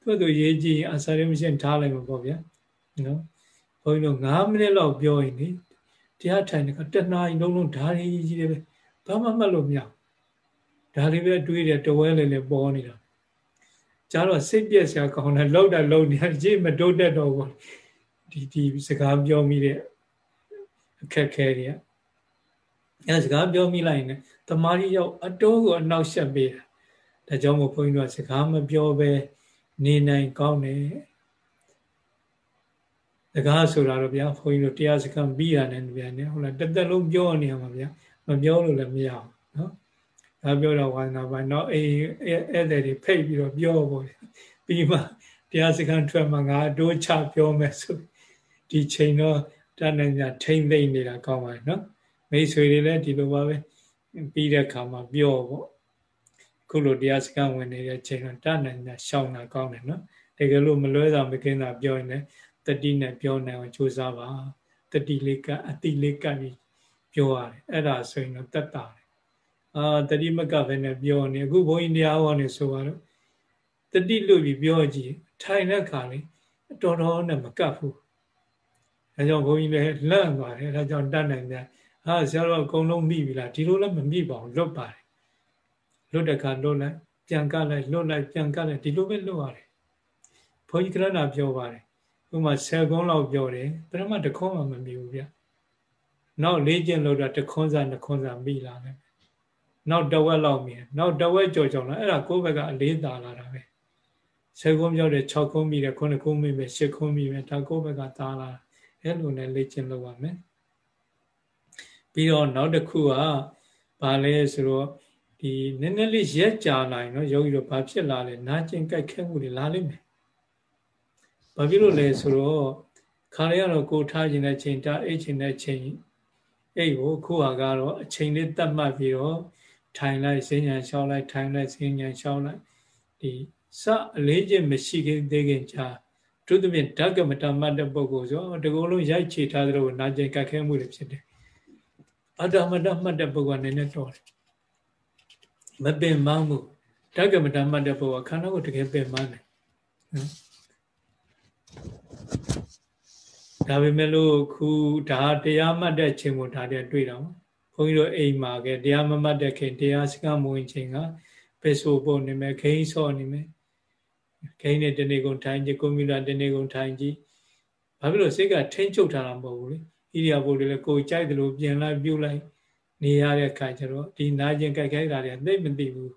သူ့သူရေးကြည့်အစာရမရှင်းထားလိုက်မှာပေါ့ဗျာနော်ဘုန်းကြီးတို့9မိနစ်လောက်ပြောရင်လေတရားထိုင်တဲ့ကတနားရီလုံးလုံးဓာရီကြီးတွေပဲဘာမှမှတ်လို့မရဒါလေးပဲတွေးတယ်တဝဲလေးလေးပေါ်နေတာ ကျတော့စိတ်ပြက်စရာကောင်းတယ်လောက်တာလောက်နေကြီးမတိုးတက်တော့ဘူးဒီဒီစကားပြောမိတဲ့အခက်ခဲတွေကအဲစကားပြောမိလိုက်ရင်တမာရီရောက်အတိုးကိုအနောက်ရှက်ပေးတာဒါကြောင့်မို့ဘုန်းကြီးတို့စကားမပြောဘဲနေနိုင်ကောင်းတယ်စကားဆိုတာတော့ဗျာဘုန်းကြီးတို့တရားစကားပြီးရတယ်ဗျာねဟုတ်လားတသက်လုံးပြောနေရမှာဗျာမပြောလို့လည်းမရအောင်နော် ဒါပြောတော့ဝါနာပိုင်းတော့အေးဧည့်သည်တွေဖိတ်ပြီးတော့ပြောပေါ့ပြီးမှတရားစကားထွက်မှငါအတိုးချပြောမယ်ဆိုဒီချိန်တော့တဏ္ဍညာထိမ့်သိမ့်နေတာကောင်းပါရဲ့နော်မိတ်ဆွေတွေလည်းဒီလိုပါပဲပြီးတဲ့ခါမှာပြောပေါ့ခုလိုတရားစကားဝင်နေတဲ့ချိန်တော့တဏ္ဍညာရှောင်းတာကောင်းတယ်နော်တကယ်လို့မလွဲတာမကင်းတာပြောရင်လည်းတတိနဲ့ပြောနိုင်အောင်ကြိုးစားပါတတိလေးကအတိလေးကပြီးပြောရတယ်အဲ့ဒါဆိုရင်တော့တက်တာတယ် အာတတိမကပဲနဲ့ပြောနေအခုဘုန်းကြီးတရားဟောနေဆိုတော့တတိလို့ပြီးပြောကြည့်ထိုင်တဲ့ခါလေးတော်တော်နဲ့မကပ်ဘူးအဲကြောင့်ဘုန်းကြီးလည်းလန့်သွားတယ်အဲဒါကြောင့်တတ်နိုင်တယ်ဟာဆရာတော်အကုန်လုံးမိပြီလားဒီလိုလည်းမမိပါဘူးလွတ်ပါတယ်လွတ်တဲ့ခါလွတ်လိုက်ပြန်ကလိုက်လွတ်လိုက်ပြန်ကလိုက်ဒီလိုပဲလွတ်ရတယ်ဘုန်းကြီးကရဏပြောပါတယ်ဥမာ10ခုလောက်ပြောတယ်ပထမတစ်ခုမှမမြဘူးဗျနောက်လေးကျင့်လို့တော့တစ်ခွန်းစားနှစ်ခွန်းစားမိလာတယ် နောက်တဝက်လောက်မြင်နောက်တဝက်ကြော်ကြော်လာအဲ့ဒါကိုယ့်ဘက်ကအလေးသာလာတာပဲ10ခုပြောတယ်6ခုမိတယ်9ခုမိမယ်10ခုမိမယ်ဒါကိုယ့်ဘက်ကသာလာအဲ့လိုနဲ့လေ့ကျင့်လုပ်ရမယ်ပြီးတော့နောက်တစ်ခုကဘာလဲဆိုတော့ဒီနည်းနည်းလေးရက်ကြာလာရင်တော့ယောဂီတို့ဘာဖြစ်လာလဲနာကျင်ကြိုက်ခဲမှုတွေလာလိမ့်မယ်ဘာဖြစ်လို့လဲဆိုတော့ခါရရတော့ကိုထားခြင်းတဲ့ချိန်တာအိတ်ခြင်းတဲ့ချိန်အိတ်ကိုခုဟာကတော့အချိန်လေးတတ်မှတ်ပြီးတော့ ထိုင်လိုက်စဉ္ညာလျှောက်လိုက်ထိုင်လိုက်စဉ္ညာလျှောက်လိုက်ဒီစအလေးချင်းမရှိခင်သေးခင်ကြာသူသဖြင့်ဓကမတမတ်တဲ့ပုဂ္ဂိုလ်ဆိုတကူလုံးရိုက်ချေထားသလိုနာကျင်ကြက်ခဲမှုတွေဖြစ်တယ်အတ္တမတမှတ်တဲ့ပုဂ္ဂိုလ်ကနည်းနည်းတော့တယ်မပင်မမှုဓကမတမှတ်တဲ့ပုဂ္ဂိုလ်ကခန္ဓာကိုတကယ်ပင်မတယ်နော်ဒါပေမဲ့လို့ခုဒါတရားမှတ်တဲ့ချိန်ကိုဒါတည်းတွေ့တော့ ဘုန်းကြီးတို့အိမ်မှာကတရားမမှတ်တဲ့ခင်တရားစကားမဝင်ချိန်ကပဲဆိုဖို့နေမယ်ခိန်းဆော့နေမယ်ခိန်းနဲ့တနေ့ကုန်ထိုင်ကြည့်ကွန်ပျူတာတနေ့ကုန်ထိုင်ကြည့်ဘာဖြစ်လို့စိတ်ကထိမ့်ချုပ်ထားတာမဟုတ်ဘူးလေဣရိယာပုတွေလည်းကိုယ်ကြိုက်တယ်လို့ပြင်လိုက်ပြုတ်လိုက်နေရတဲ့အခါကျတော့ဒီနာကျင်ကြိုက်ခဲတာတွေသိမသိဘူး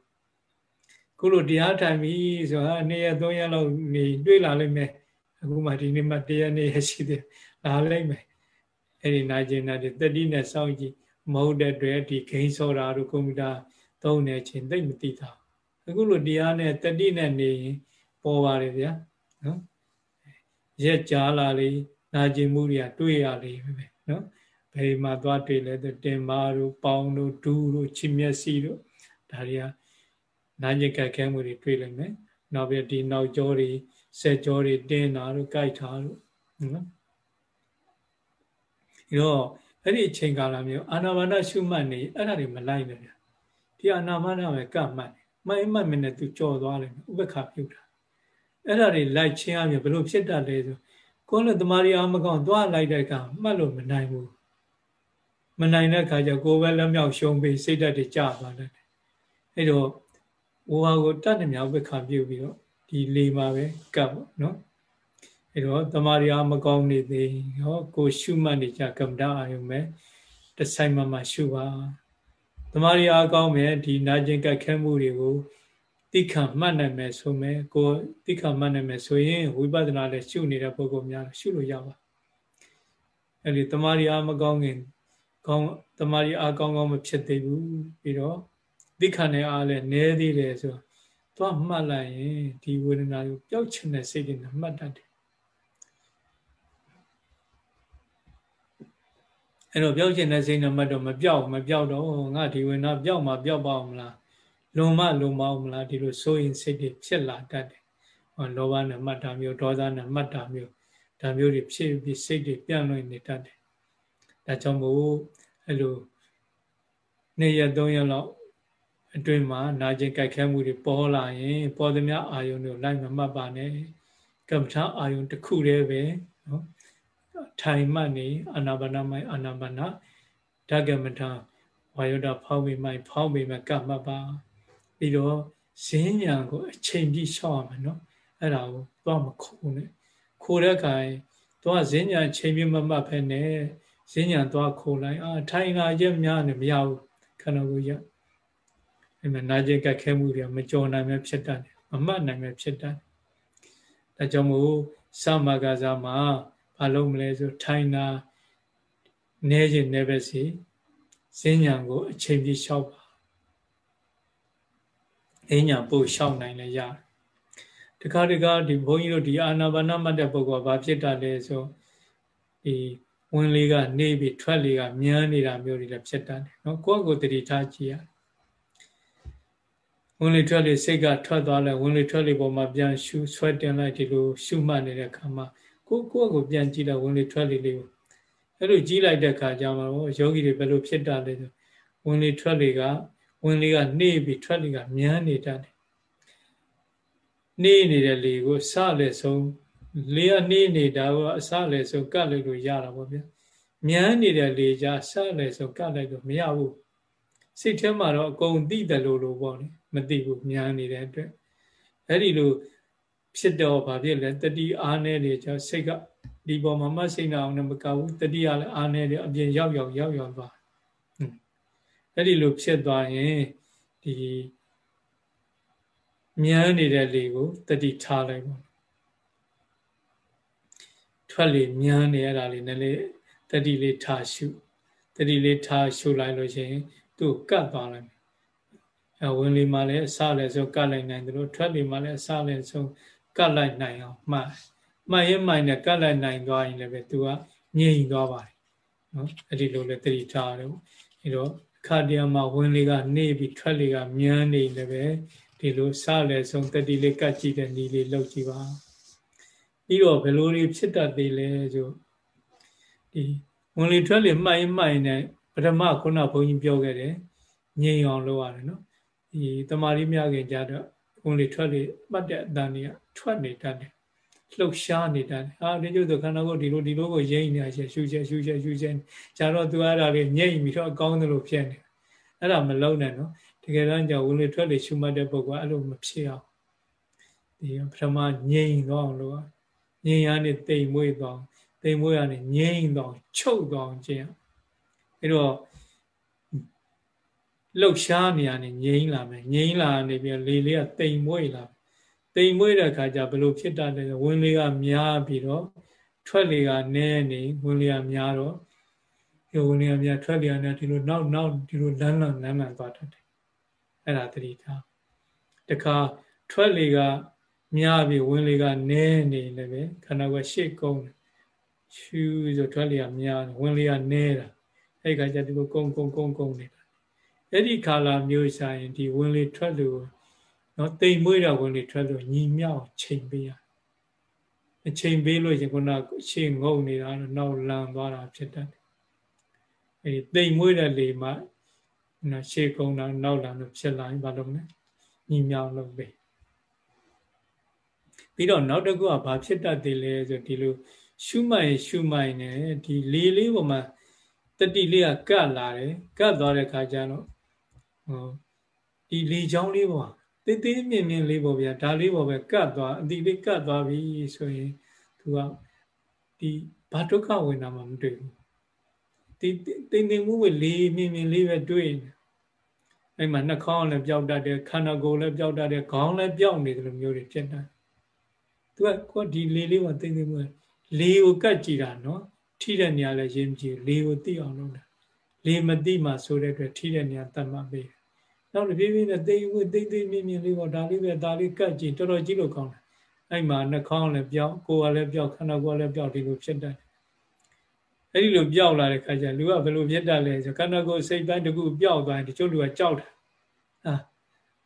ခုလိုတရားထိုင်ပြီဆိုတာနေ့ရက်သုံးရက်လောက်နေတွေ့လာလိမ့်မယ်အခုမှဒီနေ့မှတရက်နေ့ရရှိတယ်လာလိုက်မယ်အဲ့ဒီနာကျင်နာတွေတတိနဲ့စောင့်ကြည့် မဟုတ်တဲ့တွေဒီဂိမ်းစောတာတို့ကွန်ပျူတာသုံးနေချင်းသိမသိတာအခုလိုတရားနဲ့တတိနဲ့နေရင်ပေါ်ပါတယ်ဗျာနော်ရက်ကြားလာလေနာကျင်မှုတွေကတွေ့ရလေပဲနော်ဘယ်မှာသွားတွေ့လဲတင်မာတို့ပေါင်းတို့ဒူးတို့ချစ်မျက်စိတို့ဒါတွေကနာကျင်ကြက်ခဲမှုတွေတွေ့လိမ့်မယ်နောက်ပြီးဒီနောက်ကြောတွေဆက်ကြောတွေတင်းတာတို့ကြိုက်တာတို့နော်ဒီတော့ အဲ့ဒီအချိန်ကာလမျိုးအာနာပါနရှုမှတ်နေအဲ့ဒါတွေမလိုက်နဲ့ဗျဒီအာနာပါနပဲကမှတ်မိုင်းမှတ်မနဲ့သူကြော်သွားလိမ့်မယ်ဥပ္ပခါပြုတာအဲ့ဒါတွေလိုက်ချင်းအမြဘလို့ဖြစ်တတ်လဲဆိုကိုယ်လည်းတမာရီအားမကောင်းသွားလိုက်တဲ့ကမှတ်လို့မနိုင်ဘူးမနိုင်တဲ့ခါကျကိုယ်ပဲလက်မြောက်ရှုံးပြီးစိတ်ဓာတ်တွေကျသွားတယ်အဲ့တော့ဝါကိုတတ်နေမြောက်ပဲခါပြုတ်ပြီးတော့ဒီလေမှာပဲကပ်ပေါ့နော် အဲ့တော့တမာရီအားမကောင်းနေသေးဟောကိုရှုမှတ်နေကြကမ္မတာအာယုံပဲတဆိုင်မှမှရှုပါတမာရီအားကောင်းမယ်ဒီနာကျင်ကက်ခဲမှုတွေကိုတိခါမှတ်နိုင်မယ်ဆိုမယ်ကိုတိခါမှတ်နိုင်မယ်ဆိုရင်ဝိပဿနာလည်းရှုနေတဲ့ပုဂ္ဂိုလ်များရှုလို့ရပါအဲ့ဒီတမာရီအားမကောင်းခင်ကောင်းတမာရီအားကောင်းကောင်းမဖြစ်သေးဘူးပြီးတော့တိခါနဲ့အားလည်းနည်းသေးတယ်ဆိုတော့မှတ်လိုက်ရင်ဒီဝေဒနာကိုပျောက်ချင်တဲ့စိတ်တွေနဲ့မှတ်တတ်တယ် အဲ့တော့ပျောက်ချင်တဲ့စိတ်နဲ့မှတ်တော့မပျောက်မပျောက်တော့ငါဒီဝေဒနာပျောက်မှပျောက်ပါအောင်မလားလုံမလုံမအောင်မလားဒီလိုစိုးရင်စိတ်တွေဖြစ်လာတတ်တယ်ဟောလောဘနဲ့မှတ်တာမျိုးဒေါသနဲ့မှတ်တာမျိုးဒါမျိုးတွေဖြစ်ပြီးစိတ်တွေပြန့်လွင့်နေတတ်တယ်ဒါကြောင့်မို့အဲ့လိုနေ့ရက်သုံးရက်လောက်အတွင်းမှာနာကျင်ကြိုက်ခဲမှုတွေပေါ်လာရင် ပေါ်သမျှအာယုန်တွေလိုက်မမှတ်ပါနဲ့ကမ္မထာအာယုန်တစ်ခုတည်းပဲနော် ထိုင်မှတ်နေအာနာပါနမိုင်အာနာပါနဓကမ္မထာဝါယုဒဖောင်းမိမိုင်ဖောင်းမိမကမှတ်ပါပြီးတော့ဈဉ္ညာကိုအချိန်ပြည့်ရှောက်ရမယ်နော်အဲ့ဒါကိုသွားမခိုးနဲ့ခိုးတဲ့အခါသွားဈဉ္ညာအချိန်ပြည့်မမှတ်ဖ ೇನೆ ဈဉ္ညာသွားခိုးလိုက်အာထိုင်လာချက်များနေမရဘူးခန္ဓာကိုယ်ရအဲ့မှာနာကျင်ကက်ခဲမှုတွေမကြော်နိုင်ပဲဖြစ်တတ်တယ်မမှတ်နိုင်ပဲဖြစ်တတ်တယ်ဒါကြောင့်မို့သမဂ္ဂဇာမှာ ဘာလုပ်မလဲဆိုထိုင်တာနေခြင်းနေပဲစီဈဉ္ညာကိုအချိန်ပြည့်လျှောက်ပါအညာပို့လျှောက်နိုင်လဲရတယ်တခါတခါဒီဘုန်းကြီးတို့ဒီအာနာပါနမှတ်တဲ့ပုဂ္ဂိုလ်ကဘာဖြစ်တာလဲဆိုဒီဝင်လေးကနေပြီးထွက်လေးကမြန်းနေတာမျိုးတွေလည်းဖြစ်တတ်တယ်နော်ကိုယ့်ကိုယ်တတိထားကြည့်ရဝင်လေထွက်လေစိတ်ကထွက်သွားလဲဝင်လေထွက်လေပေါ်မှာပြန်ရှုဆွဲတင်လိုက်ဒီလိုရှုမှတ်နေတဲ့အခါမှာ ကိုကိုယ့်ကိုပြန်ကြည့်လိုက်ဝင်လေထွက်လေလေးကိုအဲ့လိုကြည့်လိုက်တဲ့အခါကျမှတော့ယောဂီတွေဘယ်လိုဖြစ်တာလဲဆိုဝင်လေထွက်လေကဝင်လေကနှေးပြီးထွက်လေကမြန်းနေတတ်တယ်နှေးနေတဲ့လေကိုစလည်းဆုံးလေကနှေးနေတာကအစလည်းဆုံးကတ်လိုက်လို့ရတာပေါ့ဗျာမြန်းနေတဲ့လေကြစလည်းဆုံးကတ်လိုက်လို့မရဘူးစိတ်ထဲမှာတော့အကုန်သိတယ်လို့လို့ပေါ့လေမသိဘူးမြန်းနေတဲ့အတွက်အဲ့ဒီလို ဖြစ်တော့ဗာဖြစ်လဲတတိအားနေနေကြစိတ်ကဒီပေါ်မှာမစိတ်နာအောင်လည်းမကဘူးတတိယလည်းအားနေတယ်အပြင်ရောက်ရောက်ရောက်ရောက်သွားအဲ့ဒီလိုဖြစ်သွားရင်ဒီမြန်းနေတဲ့လေကိုတတိထားလိုက်ပါထွက်လေမြန်းနေရတာလေးနည်းလေးတတိလေးထားရှုတတိလေးထားရှုလိုက်လို့ရှိရင်သူ့ကတ်သွားလိုက်အဝင်လေမှလည်းအစလည်းဆိုကတ်လိုက်နိုင်တယ်လို့ထွက်လေမှလည်းအစလည်းဆို ကတ်လိုက်နိုင်အောင်မှတ်မှတ်ရင်မှန်နဲ့ကတ်လိုက်နိုင်သွားရင်လည်းပဲသူကငြိမ်သွားပါတယ်နော်အဲ့ဒီလိုလည်းတတိထားတယ်အဲ့တော့ခါတည်းမှာဝင်လေကနေပြီးထွက်လေကမြန်းနေလည်းပဲဒီလိုစလည်းဆုံးတတိလေးကတ်ကြည့်တဲ့နီလေးလောက်ကြည့်ပါပြီးတော့ဘယ်လိုတွေဖြစ်တတ်သေးလဲဆိုဒီဝင်လေထွက်လေမှတ်ရင်မှတ်ရင်လည်းပထမခုနဘုန်းကြီးပြောခဲ့တယ်ငြိမ်အောင်လုပ်ရတယ်နော်ဒီတမာရီမြခင်ကြတော့ ဝင်လေထွက်လေမှတ်တဲ့အတန်တွေကထွက်နေတတ်တယ်လှုပ်ရှားနေတတ်တယ်အာဒီကျုပ်ဆိုခန္ဓာကိုယ်ဒီလိုဒီလိုကိုရိမ့်နေရရှရှူချက်ရှူချက်ရှူချက်ကြတော့သူအဲ့ဒါလေးငြိမ့်ပြီးတော့အကောင်းသလိုဖြစ်နေအဲ့ဒါမလုံးနဲ့နော်တကယ်တမ်းကြောင့်ဝင်လေထွက်လေရှုမှတ်တဲ့ပုဂ္ဂိုလ်အဲ့လိုမဖြစ်အောင်ဒီပထမငြိမ့်တော့လို့ငြိမ့်ရနေတိမ်မွေးတော့တိမ်မွေးရနေငြိမ့်တော့ချုပ်တော့ခြင်းအဲ့တော့ လှုပ်ရှားနေရနေငြိမ့်လာမယ်ငြိမ့်လာနေပြီးလေလေးကတိမ်မွေးလာတိမ်မွေးတဲ့အခါကျဘယ်လိုဖြစ်တတ်လဲဝင်လေးကများပြီးတော့ထွက်လေကနည်းနေဝင်လေကများတော့ဒီဝင်လေကများထွက်လေကများဒီလိုနောက်နောက်ဒီလိုလန်းလန်းလန်းလန်းသွားတတ်တယ်အဲ့ဒါတတိထားတခါထွက်လေကများပြီဝင်လေကနည်းနေလည်းပဲခန္ဓာကိုယ်ရှေ့ကုန်းရှူဆိုထွက်လေကများဝင်လေကနည်းတာအဲ့ခါကျဒီလိုကုန်းကုန်းကုန်းကုန်းနေတာ အဲ့ဒီခါလာမျိုးဆိုင်ဒီဝင်လေထွက်လို့နော်တိမ်မွေးတာဝင်လေထွက်လို့ညီမြောက်ချိန်ပေးရအချိန်ပေးလို့ရှင်ခုနရှေ့ငုံနေတာတော့နောက်လန်သွားတာဖြစ်တတ်တယ်အဲတိမ်မွေးတဲ့လေမှာနော်ရှေ့ကုန်းတာနောက်လန်လို့ဖြစ်လာရင်ဘာလို့မလဲညီမြောက်လုပ်ပေးပြီးတော့နောက်တစ်ခုကဘာဖြစ်တတ်သေးလဲဆိုဒီလိုရှုမှတ်ရင်ရှုမှတ်နေဒီလေးလေးပေါ်မှာတတိလေးကကတ်လာတယ်ကတ်သွားတဲ့ခါကျတော့ ဟိုဒီလေချောင်းလေးပေါ်တေးသေးမြင်မြင်လေးပေါ်ဗျာဒါလေးပေါ်ပဲကတ်သွားအတိလေးကတ်သွားပြီဆိုရင်သူကဒီဘာဒုက္ခဝင်တာမှမတွေ့ဘူးဒီတိမ်တိမ်မှုဝေလေးမြင်မြင်လေးပဲတွေ့နေအဲ့မှာနှာခေါင်းလည်းပျောက်တတ်တယ်ခန္ဓာကိုယ်လည်းပျောက်တတ်တယ်ခေါင်းလည်းပျောက်နေတယ်လို့မျိုးတွေဖြစ်တယ်သူကကိုဒီလေးလေးကတိမ်တိမ်မှုလေးကိုကတ်ကြည့်တာနော်ထိတဲ့နေရာလည်းရင်းကြည့်လေးကိုသိအောင်လုပ်တာလေးမသိမှဆိုတဲ့အတွက်ထိတဲ့နေရာတတ်မှတ်ပေး နောက်တစ်ပြေးပြေးနဲ့တိမ်ဝတိမ်တိမ်မြင်မြင်လေးပေါ့ဒါလေးပဲဒါလေးကတ်ကြည့်တော်တော်ကြည့်လို့ကောင်းတယ်အဲ့မှာနှာခေါင်းလည်းပျောက်ကိုယ်ကလည်းပျောက်ခန္ဓာကိုယ်လည်းပျောက်ဒီလိုဖြစ်တတ်တယ်အဲ့ဒီလိုပျောက်လာတဲ့ခါကျလူကဘယ်လိုဖြစ်တတ်လဲဆိုခန္ဓာကိုယ်စိတ်ပိုင်းတစ်ခုပျောက်သွားရင်တချို့လူကကြောက်တယ်အာ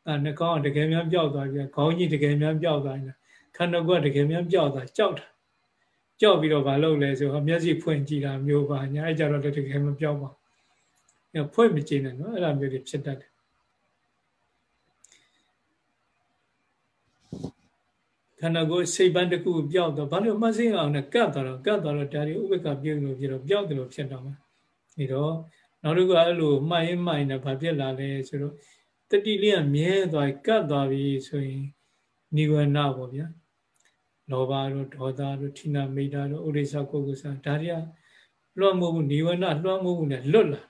အာနှာခေါင်းကတကယ်များပျောက်သွားပြီခေါင်းကြီးတကယ်များပျောက်သွားရင်ခန္ဓာကိုယ်ကတကယ်များပျောက်သွားကြောက်တာကြောက်ပြီးတော့မလုပ်လဲဆိုတော့မျက်စိဖွင့်ကြည့်တာမျိုးပါညာအဲ့ကြတော့တကယ်မပျောက်ပါဘူးဖွင့်မကြည့်နဲ့နော်အဲ့လိုမျိုးတွေဖြစ်တတ်တယ် ခန္ဓာကိုယ်စိတ်ပန်းတစ်ခုပျောက်တော့ဘာလို့မှတ်စိအောင်နဲ့ကတ်သွားတော့ကတ်သွားတော့ဒါတွေဥပ္ပကပြုတ်လို့ဖြစ်တော့ပျောက်တယ်လို့ဖြစ်တော့မှာဒီတော့နောက်တစ်ခုအဲ့လိုမှတ်ရင်မှတ်ရင်ဘာဖြစ်လာလဲဆိုတော့တတိလေးကမြဲသွားကတ်သွားပြီဆိုရင်နိဝရဏပေါ့ဗျာလောဘတို့ဒေါသတို့ဌိနမိတ်တာတို့ဥရိစ္ဆကုက္ကုဆာဒါတွေကလွှမ်းမိုးမှုနိဝရဏလွှမ်းမိုးမှုနဲ့လွတ်လာ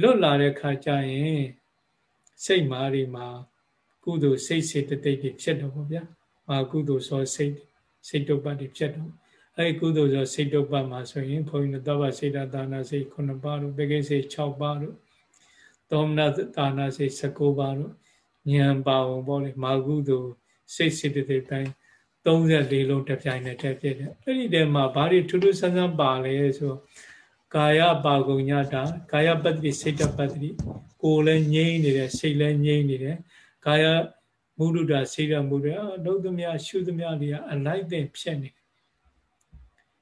လွတ်လာတဲ့ခါကျရင်စိတ်မာတွေမှာကုသိုလ်စိတ်စေတသိက်တွေဖြစ်တော့ပေါ့ဗျာ အာကုသိုလ်သောစိတ်စိတ်တုပ္ပတွေဖြစ်တော့အဲဒီကုသိုလ်သောစိတ်တုပ္ပမှာဆိုရင်ဘုန်းကြီးတို့သဗ္ဗစေတသာနာစိတ်9ပါးတို့ပကိစိတ်6ပါးတို့သောမနသာနာစိတ်19ပါးတို့ဉာဏ်ပါဝင်ပေါ့လေမာကုသိုလ်စိတ်စေတသိက်တိုင်း34လုံးတစ်ပြိုင်နဲ့တည်းပြည့်တယ်အဲ့ဒီတည်းမှာဘာတွေထူးထူးဆန်းဆန်းပါလဲဆိုကာယပါကုညတာကာယပတ္တိစိတ်တပတ္တိကိုယ်လည်းငြိမ့်နေတယ်စိတ်လည်းငြိမ့်နေတယ်ကာယ မုဒ္ဒတာစေရမုဒ္ဒအာဒုသမြရှုသမြတွေကအလိုက်တဲ့ဖြစ်နေ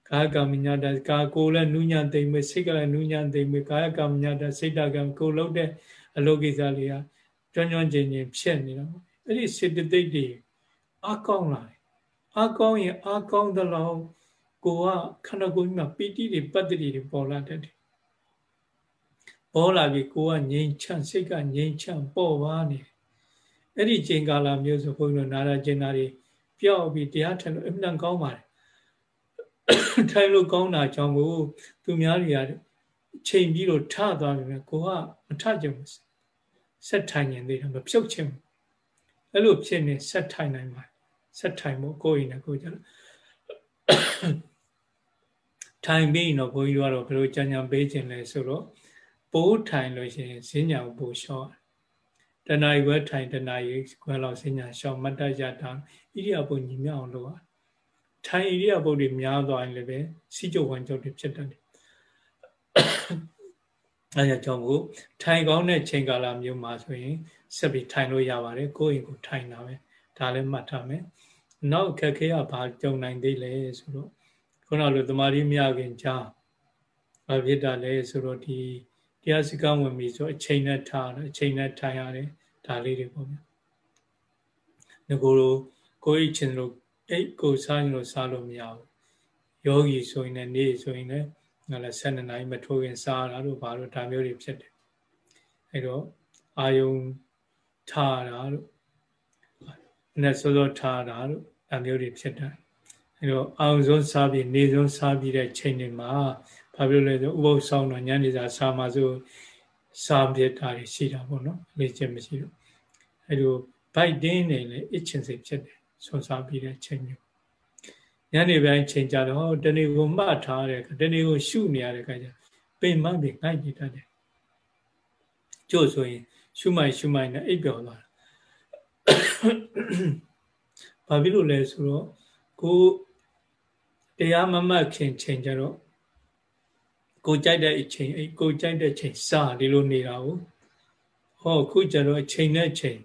ကာယကမညာတကာကိုလည်းနုညာသိမ့်မစိတ်ကလည်းနုညာသိမ့်မကာယကမညာတစိတ်တကံကိုလုံးတဲ့အလောကိစ္စတွေကကျွမ်းကျွမ်းကျင်ကျင်ဖြစ်နေတော့အဲ့ဒီစေတသိက်တွေအကောင်းလာတယ်အကောင်းရင်အကောင်းသလောက်ကိုကခန္ဓာကိုယ်ကြီးမှာပီတိတွေပတ္တိတွေပေါ်လာတတ်တယ်ပေါ်လာပြီးကိုကငြိမ်ချမ်းစိတ်ကငြိမ်ချမ်းပေါ်ပါနေတယ် အဲ့ဒီချိန်ကာလမျိုးဆိုဘုန်းကြီးတို့နာရကျင်နာတွေပျောက်ပြီးတရားထိုင်လို့အမှန်ကောင်းပါတယ်ထိုင်လို့ကောင်းတာကြောင့်ကိုသူများတွေကချိန်ပြီးတော့ထသွားပြီကိုကမထကြဘူးဆက်ထိုင်နေသေးတယ်မဖြုတ်ချင်ဘူးအဲ့လိုဖြစ်နေဆက်ထိုင်နိုင်ပါဆက်ထိုင်ဖို့ကိုယ်ရင်ကိုကြလို့ထိုင်ပြီးတော့ဘုန်းကြီးတို့ကတော့ဘယ်လိုကြံကြံပေးခြင်းလဲဆိုတော့ပိုးထိုင်လို့ရှိရင်ဈဉ္ညာကိုပို့လျှော့ တဏှာရွယ်ထိုင်တဏှာရွယ်ခွဲလောက်ဈဉ္ညာရှော့မတ်တရတာဣရိယာပုညီမြောက်အောင်လုပ်ရထိုင်ဣရိယာပုတွေများသွားရင်လည်းပဲစီကြုံဝန်ကြုံတွေဖြစ်တတ်တယ်အဲကြောင့်မို့ထိုင်ကောင်းတဲ့ချိန်ကာလမျိုးမှာဆိုရင်ဆက်ပြီးထိုင်လို့ရပါတယ်ကိုယ့်အိမ်ကိုထိုင်တာပဲဒါလည်းမှတ်ထားမယ်နောက်အခက်ခဲကဘာကြုံနိုင်သေးလဲဆိုတော့ခုနလိုတမာရီမရခင်ကြားဘာဖြစ်တာလဲဆိုတော့ဒီ တရားစကားဝင်ပြီဆိုအချိန်နဲ့ထားတယ်အချိန်နဲ့ထိုင်ရတယ်ဒါလေးတွေပေါ့ဗျာငကိုလိုကိုယ်ချင်းလို့အိတ်ကိုစားရင်လို့စားလို့မရဘူးယောဂီဆိုရင်လည်းနေ့ဆိုရင်လည်းငါလည်း12နာရီမထိုးခင်စားတာတို့ဘာလို့ဒါမျိုးတွေဖြစ်တယ်အဲတော့အာယုံထားတာတို့နဲ့စောစောထားတာတို့ဒါမျိုးတွေဖြစ်တယ်အဲတော့အောင်ဆုံးစားပြီးနေဆုံးစားပြီးတဲ့ချိန်တွေမှာ ဘာဖြစ်လဲဆိုဥပုသ်ဆောင်တော့ညနေစာစားမှဆိုစားပြတာတွေရှိတာပေါ့နော်လေ့ကျင့်မရှိတော့အဲလိုဗိုက်တင်းနေလေအချင်းစိတ်ဖြစ်တယ်ဆွန်စားပြီးတဲ့ချိန်မျိုးညညနေပိုင်းချိန်ကြတော့တနေ့ကိုမှတ်ထားတယ်တနေ့ကိုရှုနေရတဲ့ခါကျပင်မပြီးငိုက်နေတတ်တယ်ကျို့ဆိုရင် ရှုမိုက်ရှုမိုက်နဲ့အိပ်ပျော်သွားတာဘာဖြစ်လို့လဲဆိုတော့ကိုတရားမမှတ်ခင်ချိန်ကြတော့ ကိုကြိုက်တဲ့အချိန်အဲ့ကိုကြိုက်တဲ့ချိန်စဒီလိုနေတာကိုဟောခုကျတော့အချိန်နဲ့ချိန်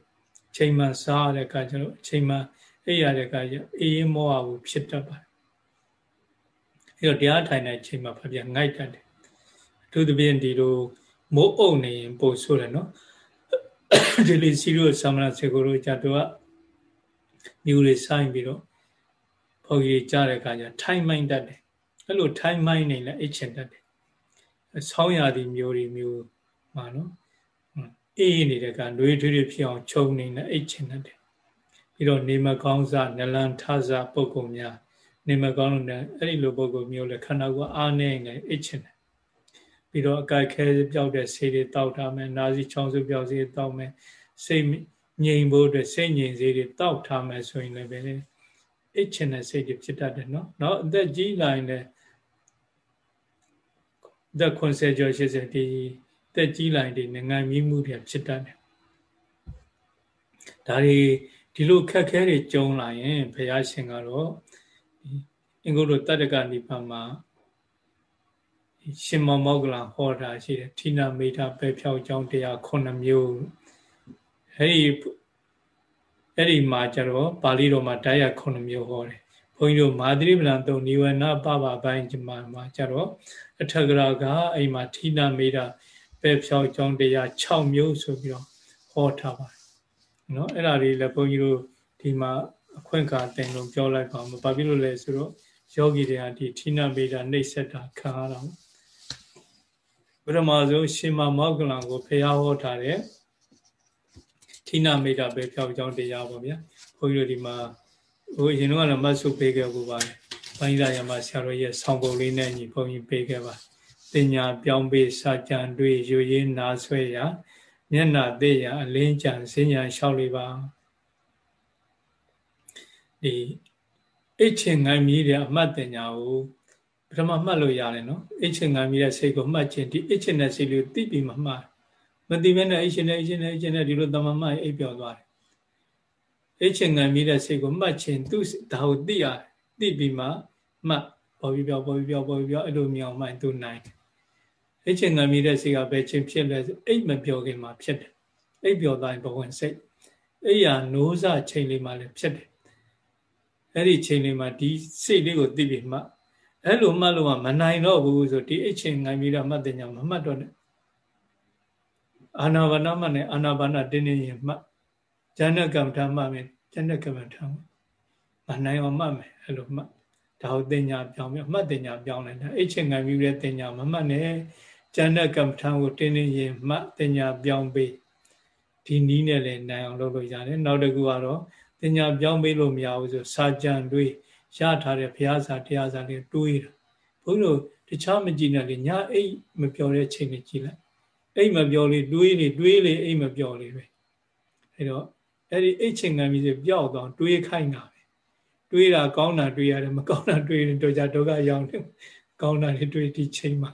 ချိန်မှစားရတဲ့အခါကျတော့အချိန်မှအိပ်ရတဲ့အခါကျအေးရင်မောဟဘူးဖြစ်တတ်ပါတယ်အဲ့တော့တရားထိုင်တဲ့အချိန်မှာဖပြငိုက်တတ်တယ်အထူးသဖြင့်ဒီလိုမိုးအုပ်နေရင်ပို့ဆိုးတယ်နော်ဒီလိုစီရိုဆမနာစေကိုတို့ကြတော့မြူတွေဆိုင်ပြီးတော့ဘုန်းကြီးကြားတဲ့အခါကျထိုင်မိုင်းတတ်တယ်အဲ့လိုထိုင်မိုင်းနေလဲအိတ်ချင်တတ်တယ် ဆောင်းရာသီမျိုးတွေမျိုးမှာနော်အေးနေတဲ့ကနှွေးထွေးတွေဖြစ်အောင်ခြုံနေလဲအိတ်ချင်တတ်တယ်ပြီးတော့နေမကောင်းစားနလန်ထစားပုံကုများနေမကောင်းလို့လည်းအဲ့ဒီလိုပုံကုမျိုးလဲခန္ဓာကိုယ်အားနေငယ်အိတ်ချင်တယ်ပြီးတော့အကြိုက်ခဲပြောက်တဲ့ဆေးတွေတောက်ထားမယ်နာစီချောင်းစုပြောက်ဆေးတောက်မယ်စိတ်ငြိမ်ဖို့အတွက်စိတ်ငြိမ်စေးတွေတောက်ထားမယ်ဆိုရင်လည်းပဲအိတ်ချင်တဲ့စိတ်တွေဖြစ်တတ်တယ်နော်။နောက်အသက်ကြီးလာရင်လည်း သက်90ကျော်80ဒီတက်ကြီးလာရင်ဒီငန်မြီးမှုတွေဖြစ်တတ်တယ်။ဒါတွေဒီလိုခက်ခဲတွေကြုံလာရင်ဘုရားရှင်ကတော့အင်္ဂုတ္တတတ္တကနိဗ္ဗာန်မှာရှင်မောမောကလဟောတာရှိတယ်ဌိနမေထပဲဖြောက်ကြောင်းတရား9မျိုးအဲ့ဒီအဲ့ဒီမှာကျတော့ပါဠိတော်မှာတရား9မျိုးဟောတယ်ဘုန်းကြီးတို့မာသရိပလံတုံနိဝရဏပပပိုင်းကျမှာမှာကျတော့ အထကရာကအိမ်မှာဌိနမေထပဲဖြောက်ကြောင်းတရား6မျိုးဆိုပြီးတော့ဟောထားပါတယ်နော်အဲ့ဒါလေးလည်းဘုန်းကြီးတို့ဒီမှာအခွင့်အခါတင်လို့ပြောလိုက်ပါမယ်ဘာဖြစ်လို့လဲဆိုတော့ယောဂီတွေကဒီဌိနမေထနှိပ်စက်တာခံရတာပထမဆုံးရှင်မမောကလံကိုဖះဟောထားတဲ့ဌိနမေတ္တာပဲဖြောက်ကြောင်းတရားပေါ့ဗျာဘုန်းကြီးတို့ဒီမှာဟိုရင်တော့လည်းမတ်ဆုပေးခဲ့ဘူးပါတယ် ဘိုင်းလာရမဆရာတော်ရဲ့ဆောင်းပုံလေးနဲ့ညီဘုန်းကြီးပေးခဲ့ပါတင်ညာပြောင်းပေးစာကြံတွေယူရင်းနာဆွဲရာမျက်နာသိရအလင်းကြံစဉ္ညာလျှောက်လေးပါဒီအိတ်ချင်ငိုင်းမြည်တဲ့အမှတ်တင်ညာကိုပထမမှတ်လို့ရတယ်နော်အိတ်ချင်ငံမိတဲ့စိတ်ကိုမှတ်ခြင်းဒီအိတ်ချင်တဲ့စိတ်လေးကိုသိပြီးမှမှတ်မသိဘဲနဲ့အိတ်ချင်တဲ့အိတ်ချင်တဲ့အိတ်ချင်တဲ့ဒီလိုတမမအိတ်ပြောသွားတယ်အိတ်ချင်ငံမိတဲ့စိတ်ကိုမှတ်ခြင်းသူဒါကိုသိရတယ် သိပြီးမှမှတ်ပေါ်ပြီးပြောပေါ်ပြီးပြောပေါ်ပြီးပြောအဲ့လိုမြောင်မှသူနိုင်တယ်အိတ်ချင်ငံမိတဲ့စိတ်ကဘယ်ချင်းဖြစ်လဲအိတ်မပြောခင်မှာဖြစ်တယ်အိတ်ပြောသွားရင်ဘဝင်စိတ်အိယာနိုးစချိန်လေးမှလည်းဖြစ်တယ်အဲ့ဒီချိန်လေးမှာဒီစိတ်လေးကိုသိပြီးမှအဲ့လိုမှတ်လို့မနိုင်တော့ဘူးဆိုဒီအချင်းငိုင်းပြီးတော့မှတ်တဲ့ညာမမှတ်တော့နဲ့အာနာပါနမှနဲ့အာနာပါနတင်းနေရင်မှတ်ဉာဏ်ကမ္မထာမှတ်မယ်ဉာဏ်ကမ္မထာမ နိုင်အောင်မှတ်မယ်အဲ့လိုမှတ်ဒါဟုတ်တင်ညာပြောင်းပြီးမှတ်တင်ညာပြောင်းလိုက်တာအချင်းငိုင်းပြီးတဲ့တင်ညာမမှတ်နဲ့ဉာဏ်ကမ္မထာကိုတင်းနေရင်မှတ်တင်ညာပြောင်းပေးဒီနီးနဲ့လည်းနိုင်အောင်လုပ်လို့ရတယ်နောက်တစ်ခုကတော့တင်ညာပြောင်းပေးလို့မရဘူးဆိုစာကြံတွေးရထားတဲ့ဘုရားစာတရားစာလေးတွေးတာဘုန်းကြီးတို့တခြားမကြည့်နဲ့လေညအိတ်မပြောတဲ့ချိန်လေးကြည့်လိုက်အိတ်မပြောလေတွေးလေတွေးလေအိတ်မပြောလေပဲအဲတော့အဲ့ဒီအိတ်ချိန်ခံပြီးပျောက်တော့တွေးခိုင်းတာပဲ တွေးတာကောင်းတာတွေးရတယ်မကောင်းတာတွေးရင်တော့ကြဒုက္ခရောက်တယ်ကောင်းတာတွေတွေးဒီချိန်မှာ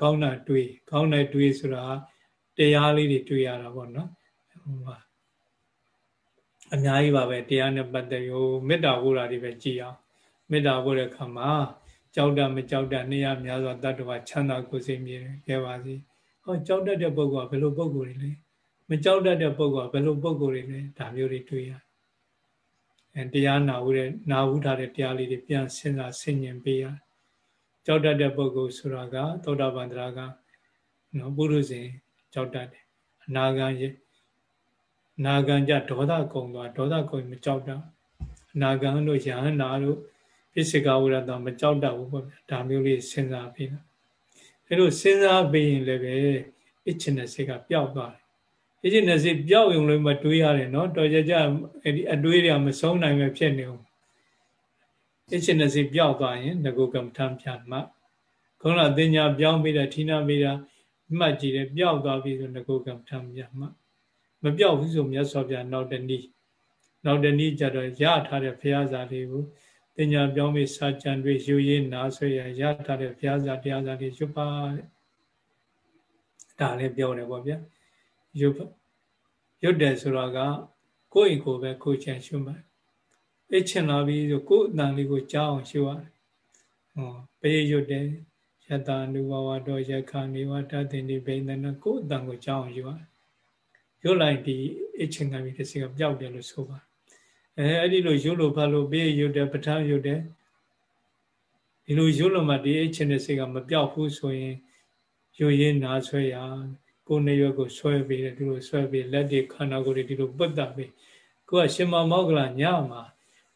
ကောင်းတာတွေးကောင်းတဲ့တွေးဆိုတာတရားလေးတွေတွေးရတာပေါ့နော်ဟိုမှာအများကြီးပါပဲတရားနဲ့ပတ်သက်ရောမေတ္တာဝိရာတွေပဲကြည်အောင်မေတ္တာဝိတဲ့ခါမှာကြောက်တာမကြောက်တာနေရများစွာတတ္တဝချမ်းသာကိုယ်စိတ်မြဲခဲ့ပါစေဟောကြောက်တတ်တဲ့ပုဂ္ဂိုလ်ကဘယ်လိုပုဂ္ဂိုလ်တွေလဲမကြောက်တတ်တဲ့ပုဂ္ဂိုလ်ကဘယ်လိုပုဂ္ဂိုလ်တွေလဲဒါမျိုးတွေတွေ့ရအဲ တရားနာဝတဲ့နာဝထားတဲ့တရားလေးတွေပြန်စဉ်းစားဆင်ញင်ပေးရကြောက်တတ်တဲ့ပုဂ္ဂိုလ်ဆိုတာကသောတာပန်တရားကနော်ပုရုဇဉ်ကြောက်တတ်တယ်အနာဂံရဲ့နာဂံကြဒေါသကုံသွားဒေါသကုံမကြောက်တာနာဂံတို့ယဟန္တာတို့ပိစိကဝရတမကြောက်တတ်ဘူးပေါ့ဗျာဒါမျိုးလေးစဉ်းစားပြီးတော့အဲလိုစဉ်းစားပြီးရင်လည်းပဲအချင်တဲ့စိတ်ကပျောက်သွားတယ် အချင်တဲ့စိတ်ပျောက်ရုံလည်းမတွေးရတယ်နော်တော်ကြကြအဲ့ဒီအတွေးတွေကမဆုံးနိုင်ပဲဖြစ်နေအောင်အချင်တဲ့စိတ်ပျောက်သွားရင်ငကုကမ္မထမ်းပြန်မှခုနကတင်ညာပြောင်းပြီးတဲ့ဌိနာမိတာမှတ်ကြည့်တယ်ပျောက်သွားပြီဆိုငကုကမ္မထမ်းပြန်မှမပြောက်ဘူးဆိုမြတ်စွာဘုရားနောက်တနည်းနောက်တနည်းကြတော့ရထားတဲ့ဘုရားစာလေးကိုသတင်ညာပြောင်းပြီးစာကြံတွေယူရင်းနာဆွေရရထားတဲ့ဘုရားစာတရားစာတွေရွတ်ပါတဲ့ဒါလည်းပြောတယ်ပေါ့ဗျာ ရွတ်ရွတ်တယ်ဆိုတော့ကကိုယ့်အိမ်ကိုပဲကိုယ်ချင်ရှုမှတ်အိတ်ချင်လာပြီးဆိုကိုယ်အတန်လေးကိုကြားအောင်ရှုရတယ်ဟောပေးရွတ်တယ်ယတအနုဘဝတော်ယခနေဝတတင်ဒီဘိန္ဒနာကိုယ်အတန်ကိုကြားအောင်ရှုရတယ်ရွတ်လိုက်ဒီအိတ်ချင်ခံပြီးတစ်စီကပျောက်တယ်လို့ဆိုပါအဲအဲ့ဒီလိုရွတ်လို့ဖတ်လို့ပေးရွတ်တယ်ပဋ္ဌာန်းရွတ်တယ်ဒီလိုရွတ်လို့မှဒီအိတ်ချင်တဲ့စိတ်ကမပြောက်ဘူးဆိုရင်ရွတ်ရင်းနာဆွဲရ ကိုယ်နေရွက်ကိုဆွဲပြီးတယ်ဒီလိုဆွဲပြီးလက်တွေခန္ဓာကိုယ်တွေဒီလိုပုတ်တာပြီးကိုကရှင်မောဂလညမှာ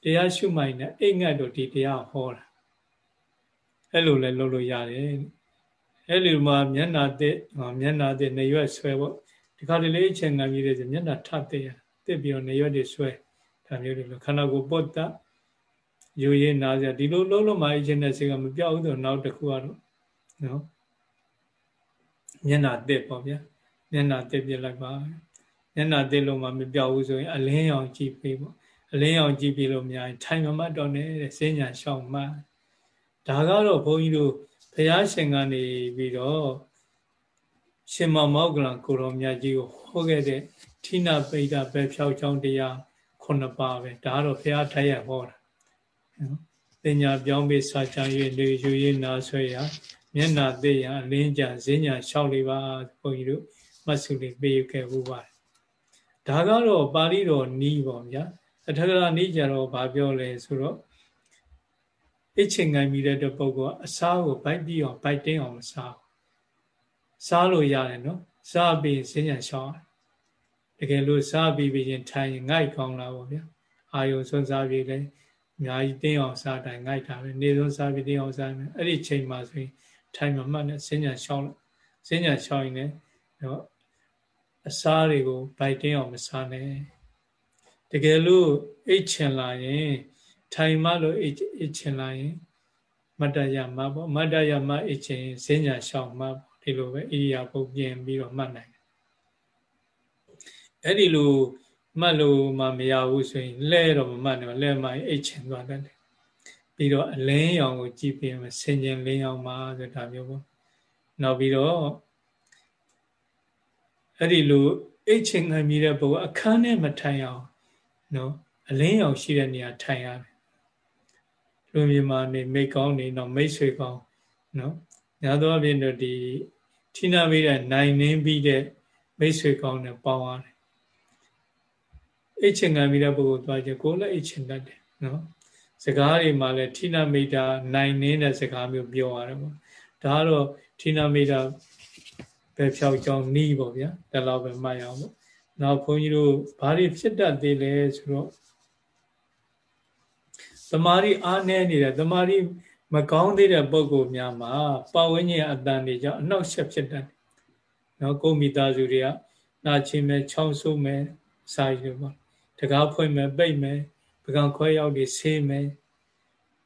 တရားရှုမှိုင်နဲ့အိတ်ငတ်တို့ဒီတရားဟောတာအဲ့လိုလဲလုပ်လို့ရတယ်အဲ့လိုမှမျက်နာတဲ့မျက်နာတဲ့နေရွက်ဆွဲပေါ့ဒီခါတလေအချိန်ငံကြီးတဲ့မျက်နာထပ်တဲ့တက်ပြီးတော့နေရွက်တွေဆွဲဒါမျိုးတွေခန္ဓာကိုယ်ပုတ်တာယူရင်းနာစရာဒီလိုလုံးလုံးမှအချင်းတဲ့စိတ်ကမပြောက်ဘူးဆိုနောက်တစ်ခုကတော့နော် မျက်နာတက်ပေါ့ဗျာမျက်နာတက်ပြလိုက်ပါမျက်နာတက်လို့မှမပြောက်ဘူးဆိုရင်အလင်းရောင်ကြည့်ပေးပေါ့အလင်းရောင်ကြည့်ပြီးလို့များထိုင်မမတ်တော့နဲ့စဉ္ညာရှောင်းမှဒါကတော့ဘုန်းကြီးတို့ဘုရားရှင်ကနေပြီးတော့ရှင်မမောက္ကလံကိုရောမြတ်ကြီးကိုဟောခဲ့တဲ့ဌိနပိဋကပဲဖြောက်ချောင်းတရားခုနှစ်ပါးပဲဒါကတော့ဘုရားထိုက်ရဟောတာနော်ပညာပြောင်းပြီးစာချံ၍လေယူရနာဆွဲရ မျက်နာသိရအလင်းကြဈဉ္ညာလျှောက်လေးပါဘုန်းကြီးတို့မတ်စုလေးပေးခဲ့ဘူးပါတယ်ဒါကတော့ပါဠိတော်နီးပေါ့ဗျာအထက်ကရာနီးကြတော့ဗာပြောလဲဆိုတော့အချင်းငိုင်မိတဲ့ပုဂ္ဂိုလ်ကအစားကိုဗိုက်ပြီးအောင်ဗိုက်တင်းအောင်မစားစားလို့ရတယ်နော်စားပြီးဈဉ္ညာလျှောက်တကယ်လို့စားပြီးပြီးရင်ထိုင်ငိုက်ကောင်းလာပေါ့ဗျာအာယုံစွန်းစားပြီးလဲအများကြီးတင်းအောင်စားတိုင်းငိုက်တာပဲနေစွန်းစားပြီးတင်းအောင်စားမယ်အဲ့ဒီချိန်မှာဆိုရင် ထိုင်မမှတ်နဲ့စဉ္ညာလျှောက်လိုက်စဉ္ညာလျှောက်ရင်လည်းတော့အစားတွေကိုဗိုက်တင်းအောင်မစားနဲ့တကယ်လို့အိတ်ချင်လာရင် ထိုင်မှလို့အိတ်အိတ်ချင်လာရင် မတ္တယမပေါ့မတ္တယမအိတ်ချင်စဉ္ညာလျှောက်မှဒီလိုပဲဣရိယာပုတ်ပြင်ပြီးတော့မှတ်နိုင်အဲ့ဒီလိုမှတ်လို့မှမရဘူးဆိုရင်လဲတော့မမှတ်နဲ့လဲမှအိတ်ချင်သွားတယ် ပြီးတော့အလင်းရောင်ကိုကြည့်ပြီးမှဆင်ញင်လင်းရောင်မှာဆိုတာမျိုးပေါ့နောက်ပြီးတော့အဲ့ဒီလိုအိတ်ချင်ခံမိတဲ့ဘုအခန်းနဲ့မထိုင်အောင်နော်အလင်းရောင်ရှိတဲ့နေရာထိုင်ရတယ်လူမြေမှာနေမိတ်ကောင်းနေတော့မိတ်ဆွေကောင်းနော်ညာတော့အပြင်တော့ဒီထိနာမိတဲ့နိုင်နှင်းပြီးတဲ့မိတ်ဆွေကောင်းနဲ့ပေါင်းရတယ်အိတ်ချင်ခံမိတဲ့ပုဂ္ဂိုလ်သွားခြင်းကိုယ်လည်းအိတ်ချင်တတ်တယ်နော် စကားတွေမှာလည်းထိနာမိတာနိုင်နှင်းတဲ့စကားမျိုးပြောရတယ်ပေါ့ဒါကတော့ထိနာမိတာပဲဖြောက်ကြောင်းနီးပေါ့ဗျာဒါတော့ပဲမှတ်ရအောင်ပေါ့နောက်ဘုန်းကြီးတို့ဘာတွေဖြစ်တတ်သေးလဲဆိုတော့တမာရီအားနည်းနေတဲ့တမာရီမကောင်းသေးတဲ့ပုံကိုများမှာပတ်ဝန်းကျင်အတန်တွေကြောင့်အနှောက်အယှက်ဖြစ်တတ်တယ်။နော်ကိုမိသားစုတွေကနာချင်းမဲ့ချောင်းဆိုးမဲ့စာရည်ပေါ့။တကားဖွင့်မဲ့ပိတ်မဲ့ ပကံခွဲရောက်ပြီးဆေးမဲ့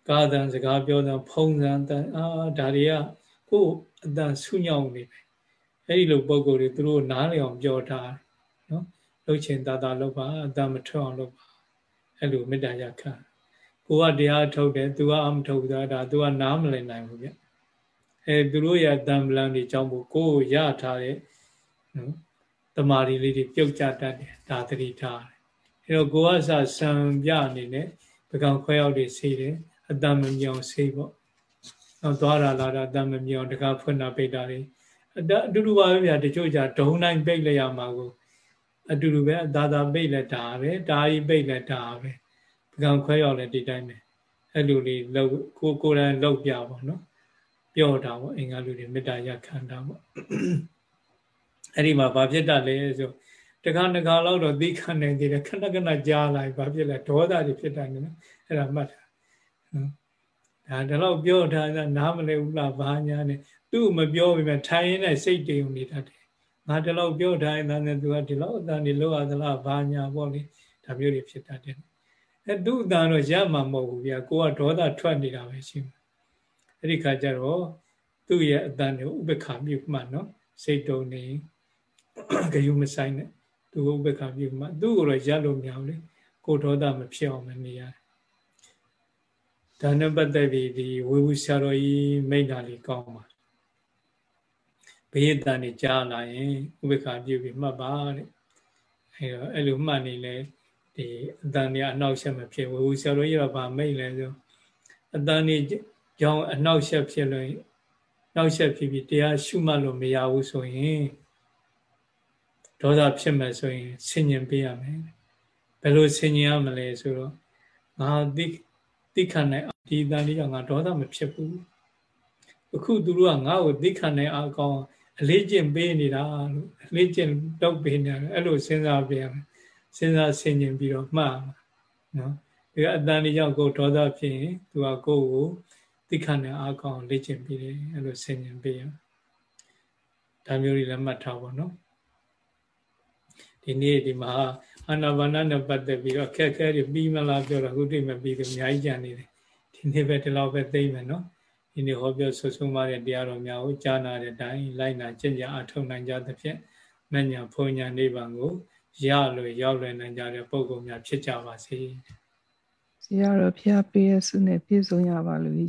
ကာသံစကားပြောတဲ့ဖုံးစံတန်အာဒါတွေကကိုယ်အတန်ဆူညောင်းနေတယ်။အဲ့ဒီလိုပုံကိုယ်တွေသူတို့နားလည်အောင်ပြောထားတယ်နော်။လှုပ်ချင်တာတာလုပ်ပါအတန်မထွက်အောင်လုပ်ပါ။အဲ့လိုမေတ္တာရခံ။ကိုကတရားထုတ်တယ်သူကအမထုတ်တာဒါသူကနားမလည်နိုင်ဘူးဗျအဲသူတို့ရတံပလန်တွေကြောင့်မို့ကိုကိုရထားတဲ့နော်တမာရီလေးတွေပြုတ်ကြတတ်တယ်ဒါသတိထားတယ် အဲတော့ကိုကစဆံပြအနေနဲ့ပကံခွဲရောက်တွေဆေးတယ်အတံမမြောင်ဆေးပေါ့တော့သွားတာလာတာအတံမမြောင်တကားဖွင့်တာပိတ်တာတွေအတူတူပါပဲဗျာတချို့ကြဒုံတိုင်းပိတ်လိုက်ရမှာကိုအတူတူပဲအသာသာပိတ်လက်တာပဲဒါကြီးပိတ်လက်တာပဲကံခွဲရောက်လဲဒီတိုင်းပဲအဲ့လိုလေးလောက်ကိုကိုယ်တိုင်လောက်ပြပါနော်ပြောတာပေါ့အင်္ဂါလူတွေမေတ္တာရခံတာပေါ့အဲ့ဒီမှာဘာဖြစ်တတ်လဲဆို တခါတခါလောက်တော့သိခံနေသေးတယ်ခဏခဏကြားလိုက်ဘာဖြစ်လဲဒေါသတွေဖြစ်တတ်နေနော်အဲ့ဒါမှတ်တာနော်ဒါတော့ပြောထားတာနားမလဲဘူးလားဘာညာနဲ့သူ့မပြောပေမဲ့ထိုင်ရင်းနဲ့စိတ်တိမ်နေတတ်တယ်ငါဒီလောက်ပြောထားရင်လည်းသူကဒီလောက်အတန်နေလောက်ရသလားဘာညာပေါ့လေဒါမျိုးတွေဖြစ်တတ်တယ်အဲသူ့အတန်တော့ရမှာမဟုတ်ဘူးဗျာကိုကဒေါသထွက်နေတာပဲရှိမှာအဲ့ဒီခါကျတော့သူ့ရဲ့အတန်ကိုဥပ္ပခါပြုမှနော်စိတ်တုံနေဂယုမဆိုင်နဲ့ သူကဥပ္ပခါပြုမှသူ့ကိုတော့ရလို့မရဘူးလေကိုဒေါသမဖြစ်အောင်မနေရတယ်ဒါနဲ့ပတ်သက်ပြီးဒီဝေဘူးဆရာတော်ကြီးမိန့်တာလေးကောင်းပါဘေးတန်နေကြားလာရင်ဥပ္ပခါပြုပြီးမှတ်ပါတဲ့အဲတော့အဲ့လိုမှတ်နေလဲဒီအတန်နေအနောက်ရှက်မဖြစ်ဝေဘူးဆရာတော်ကြီးကဗာမိန့်လဲဆိုအတန်နေကြောင်းအနောက်ရှက်ဖြစ်လို့နောက်ရှက်ဖြစ်ပြီးတရားရှုမှတ်လို့မရဘူးဆိုရင် ဒေါသဖြစ်မယ်ဆိုရင်ဆင်ញင်ပေးရမယ်ဘယ်လိုဆင်ញင်ရမလဲဆိုတော့ငါသိသိခံနိုင်ဒီတန်လေးကငါဒေါသမဖြစ်ဘူးအခုသူတို့ကငါ့ကိုသိခံနိုင်အကောင်အလေးကျင့်ပေးနေတာလို့အလေးကျင့်တော့ပေးနေတယ်အဲ့လိုစဉ်းစားပြရမယ်စဉ်းစားဆင်ញင်ပြီးတော့မှားနော်ဒီကအတန်လေးကြောင့်ကိုဒေါသဖြစ်ရင်သူကကိုယ့်ကိုသိခံနိုင်အကောင်လေ့ကျင့်ပေးတယ်အဲ့လိုဆင်ញင်ပေးရဒါမျိုးတွေလည်းမှတ်ထားပါနော် ဒီနေ့ဒီမှာအာနာပါနနဲ့ပတ်သက်ပြီးတော့ခက်ခဲတွေပြီးမလားပြောတော့အခုတိမပြီးဘူးအများကြီးကြံနေတယ်ဒီနေ့ပဲဒီလောက်ပဲသိမ့်မယ်နော်ဒီနေ့ဟောပြောဆွဆုံးမတဲ့တရားတော်များကိုကြားနာတဲ့အတိုင်းလိုက်နာကျင့်ကြအထောက်နိုင်ကြသဖြင့်မညာဖုန်ညာနိဗ္ဗာန်ကိုရလွယ်ရောက်လွယ်နိုင်ကြတဲ့ပုဂ္ဂိုလ်များဖြစ်ကြပါစေ။ဆရာတော်ဖျားပေးရဆုနဲ့ပြည့်စုံရပါလို့ရှင်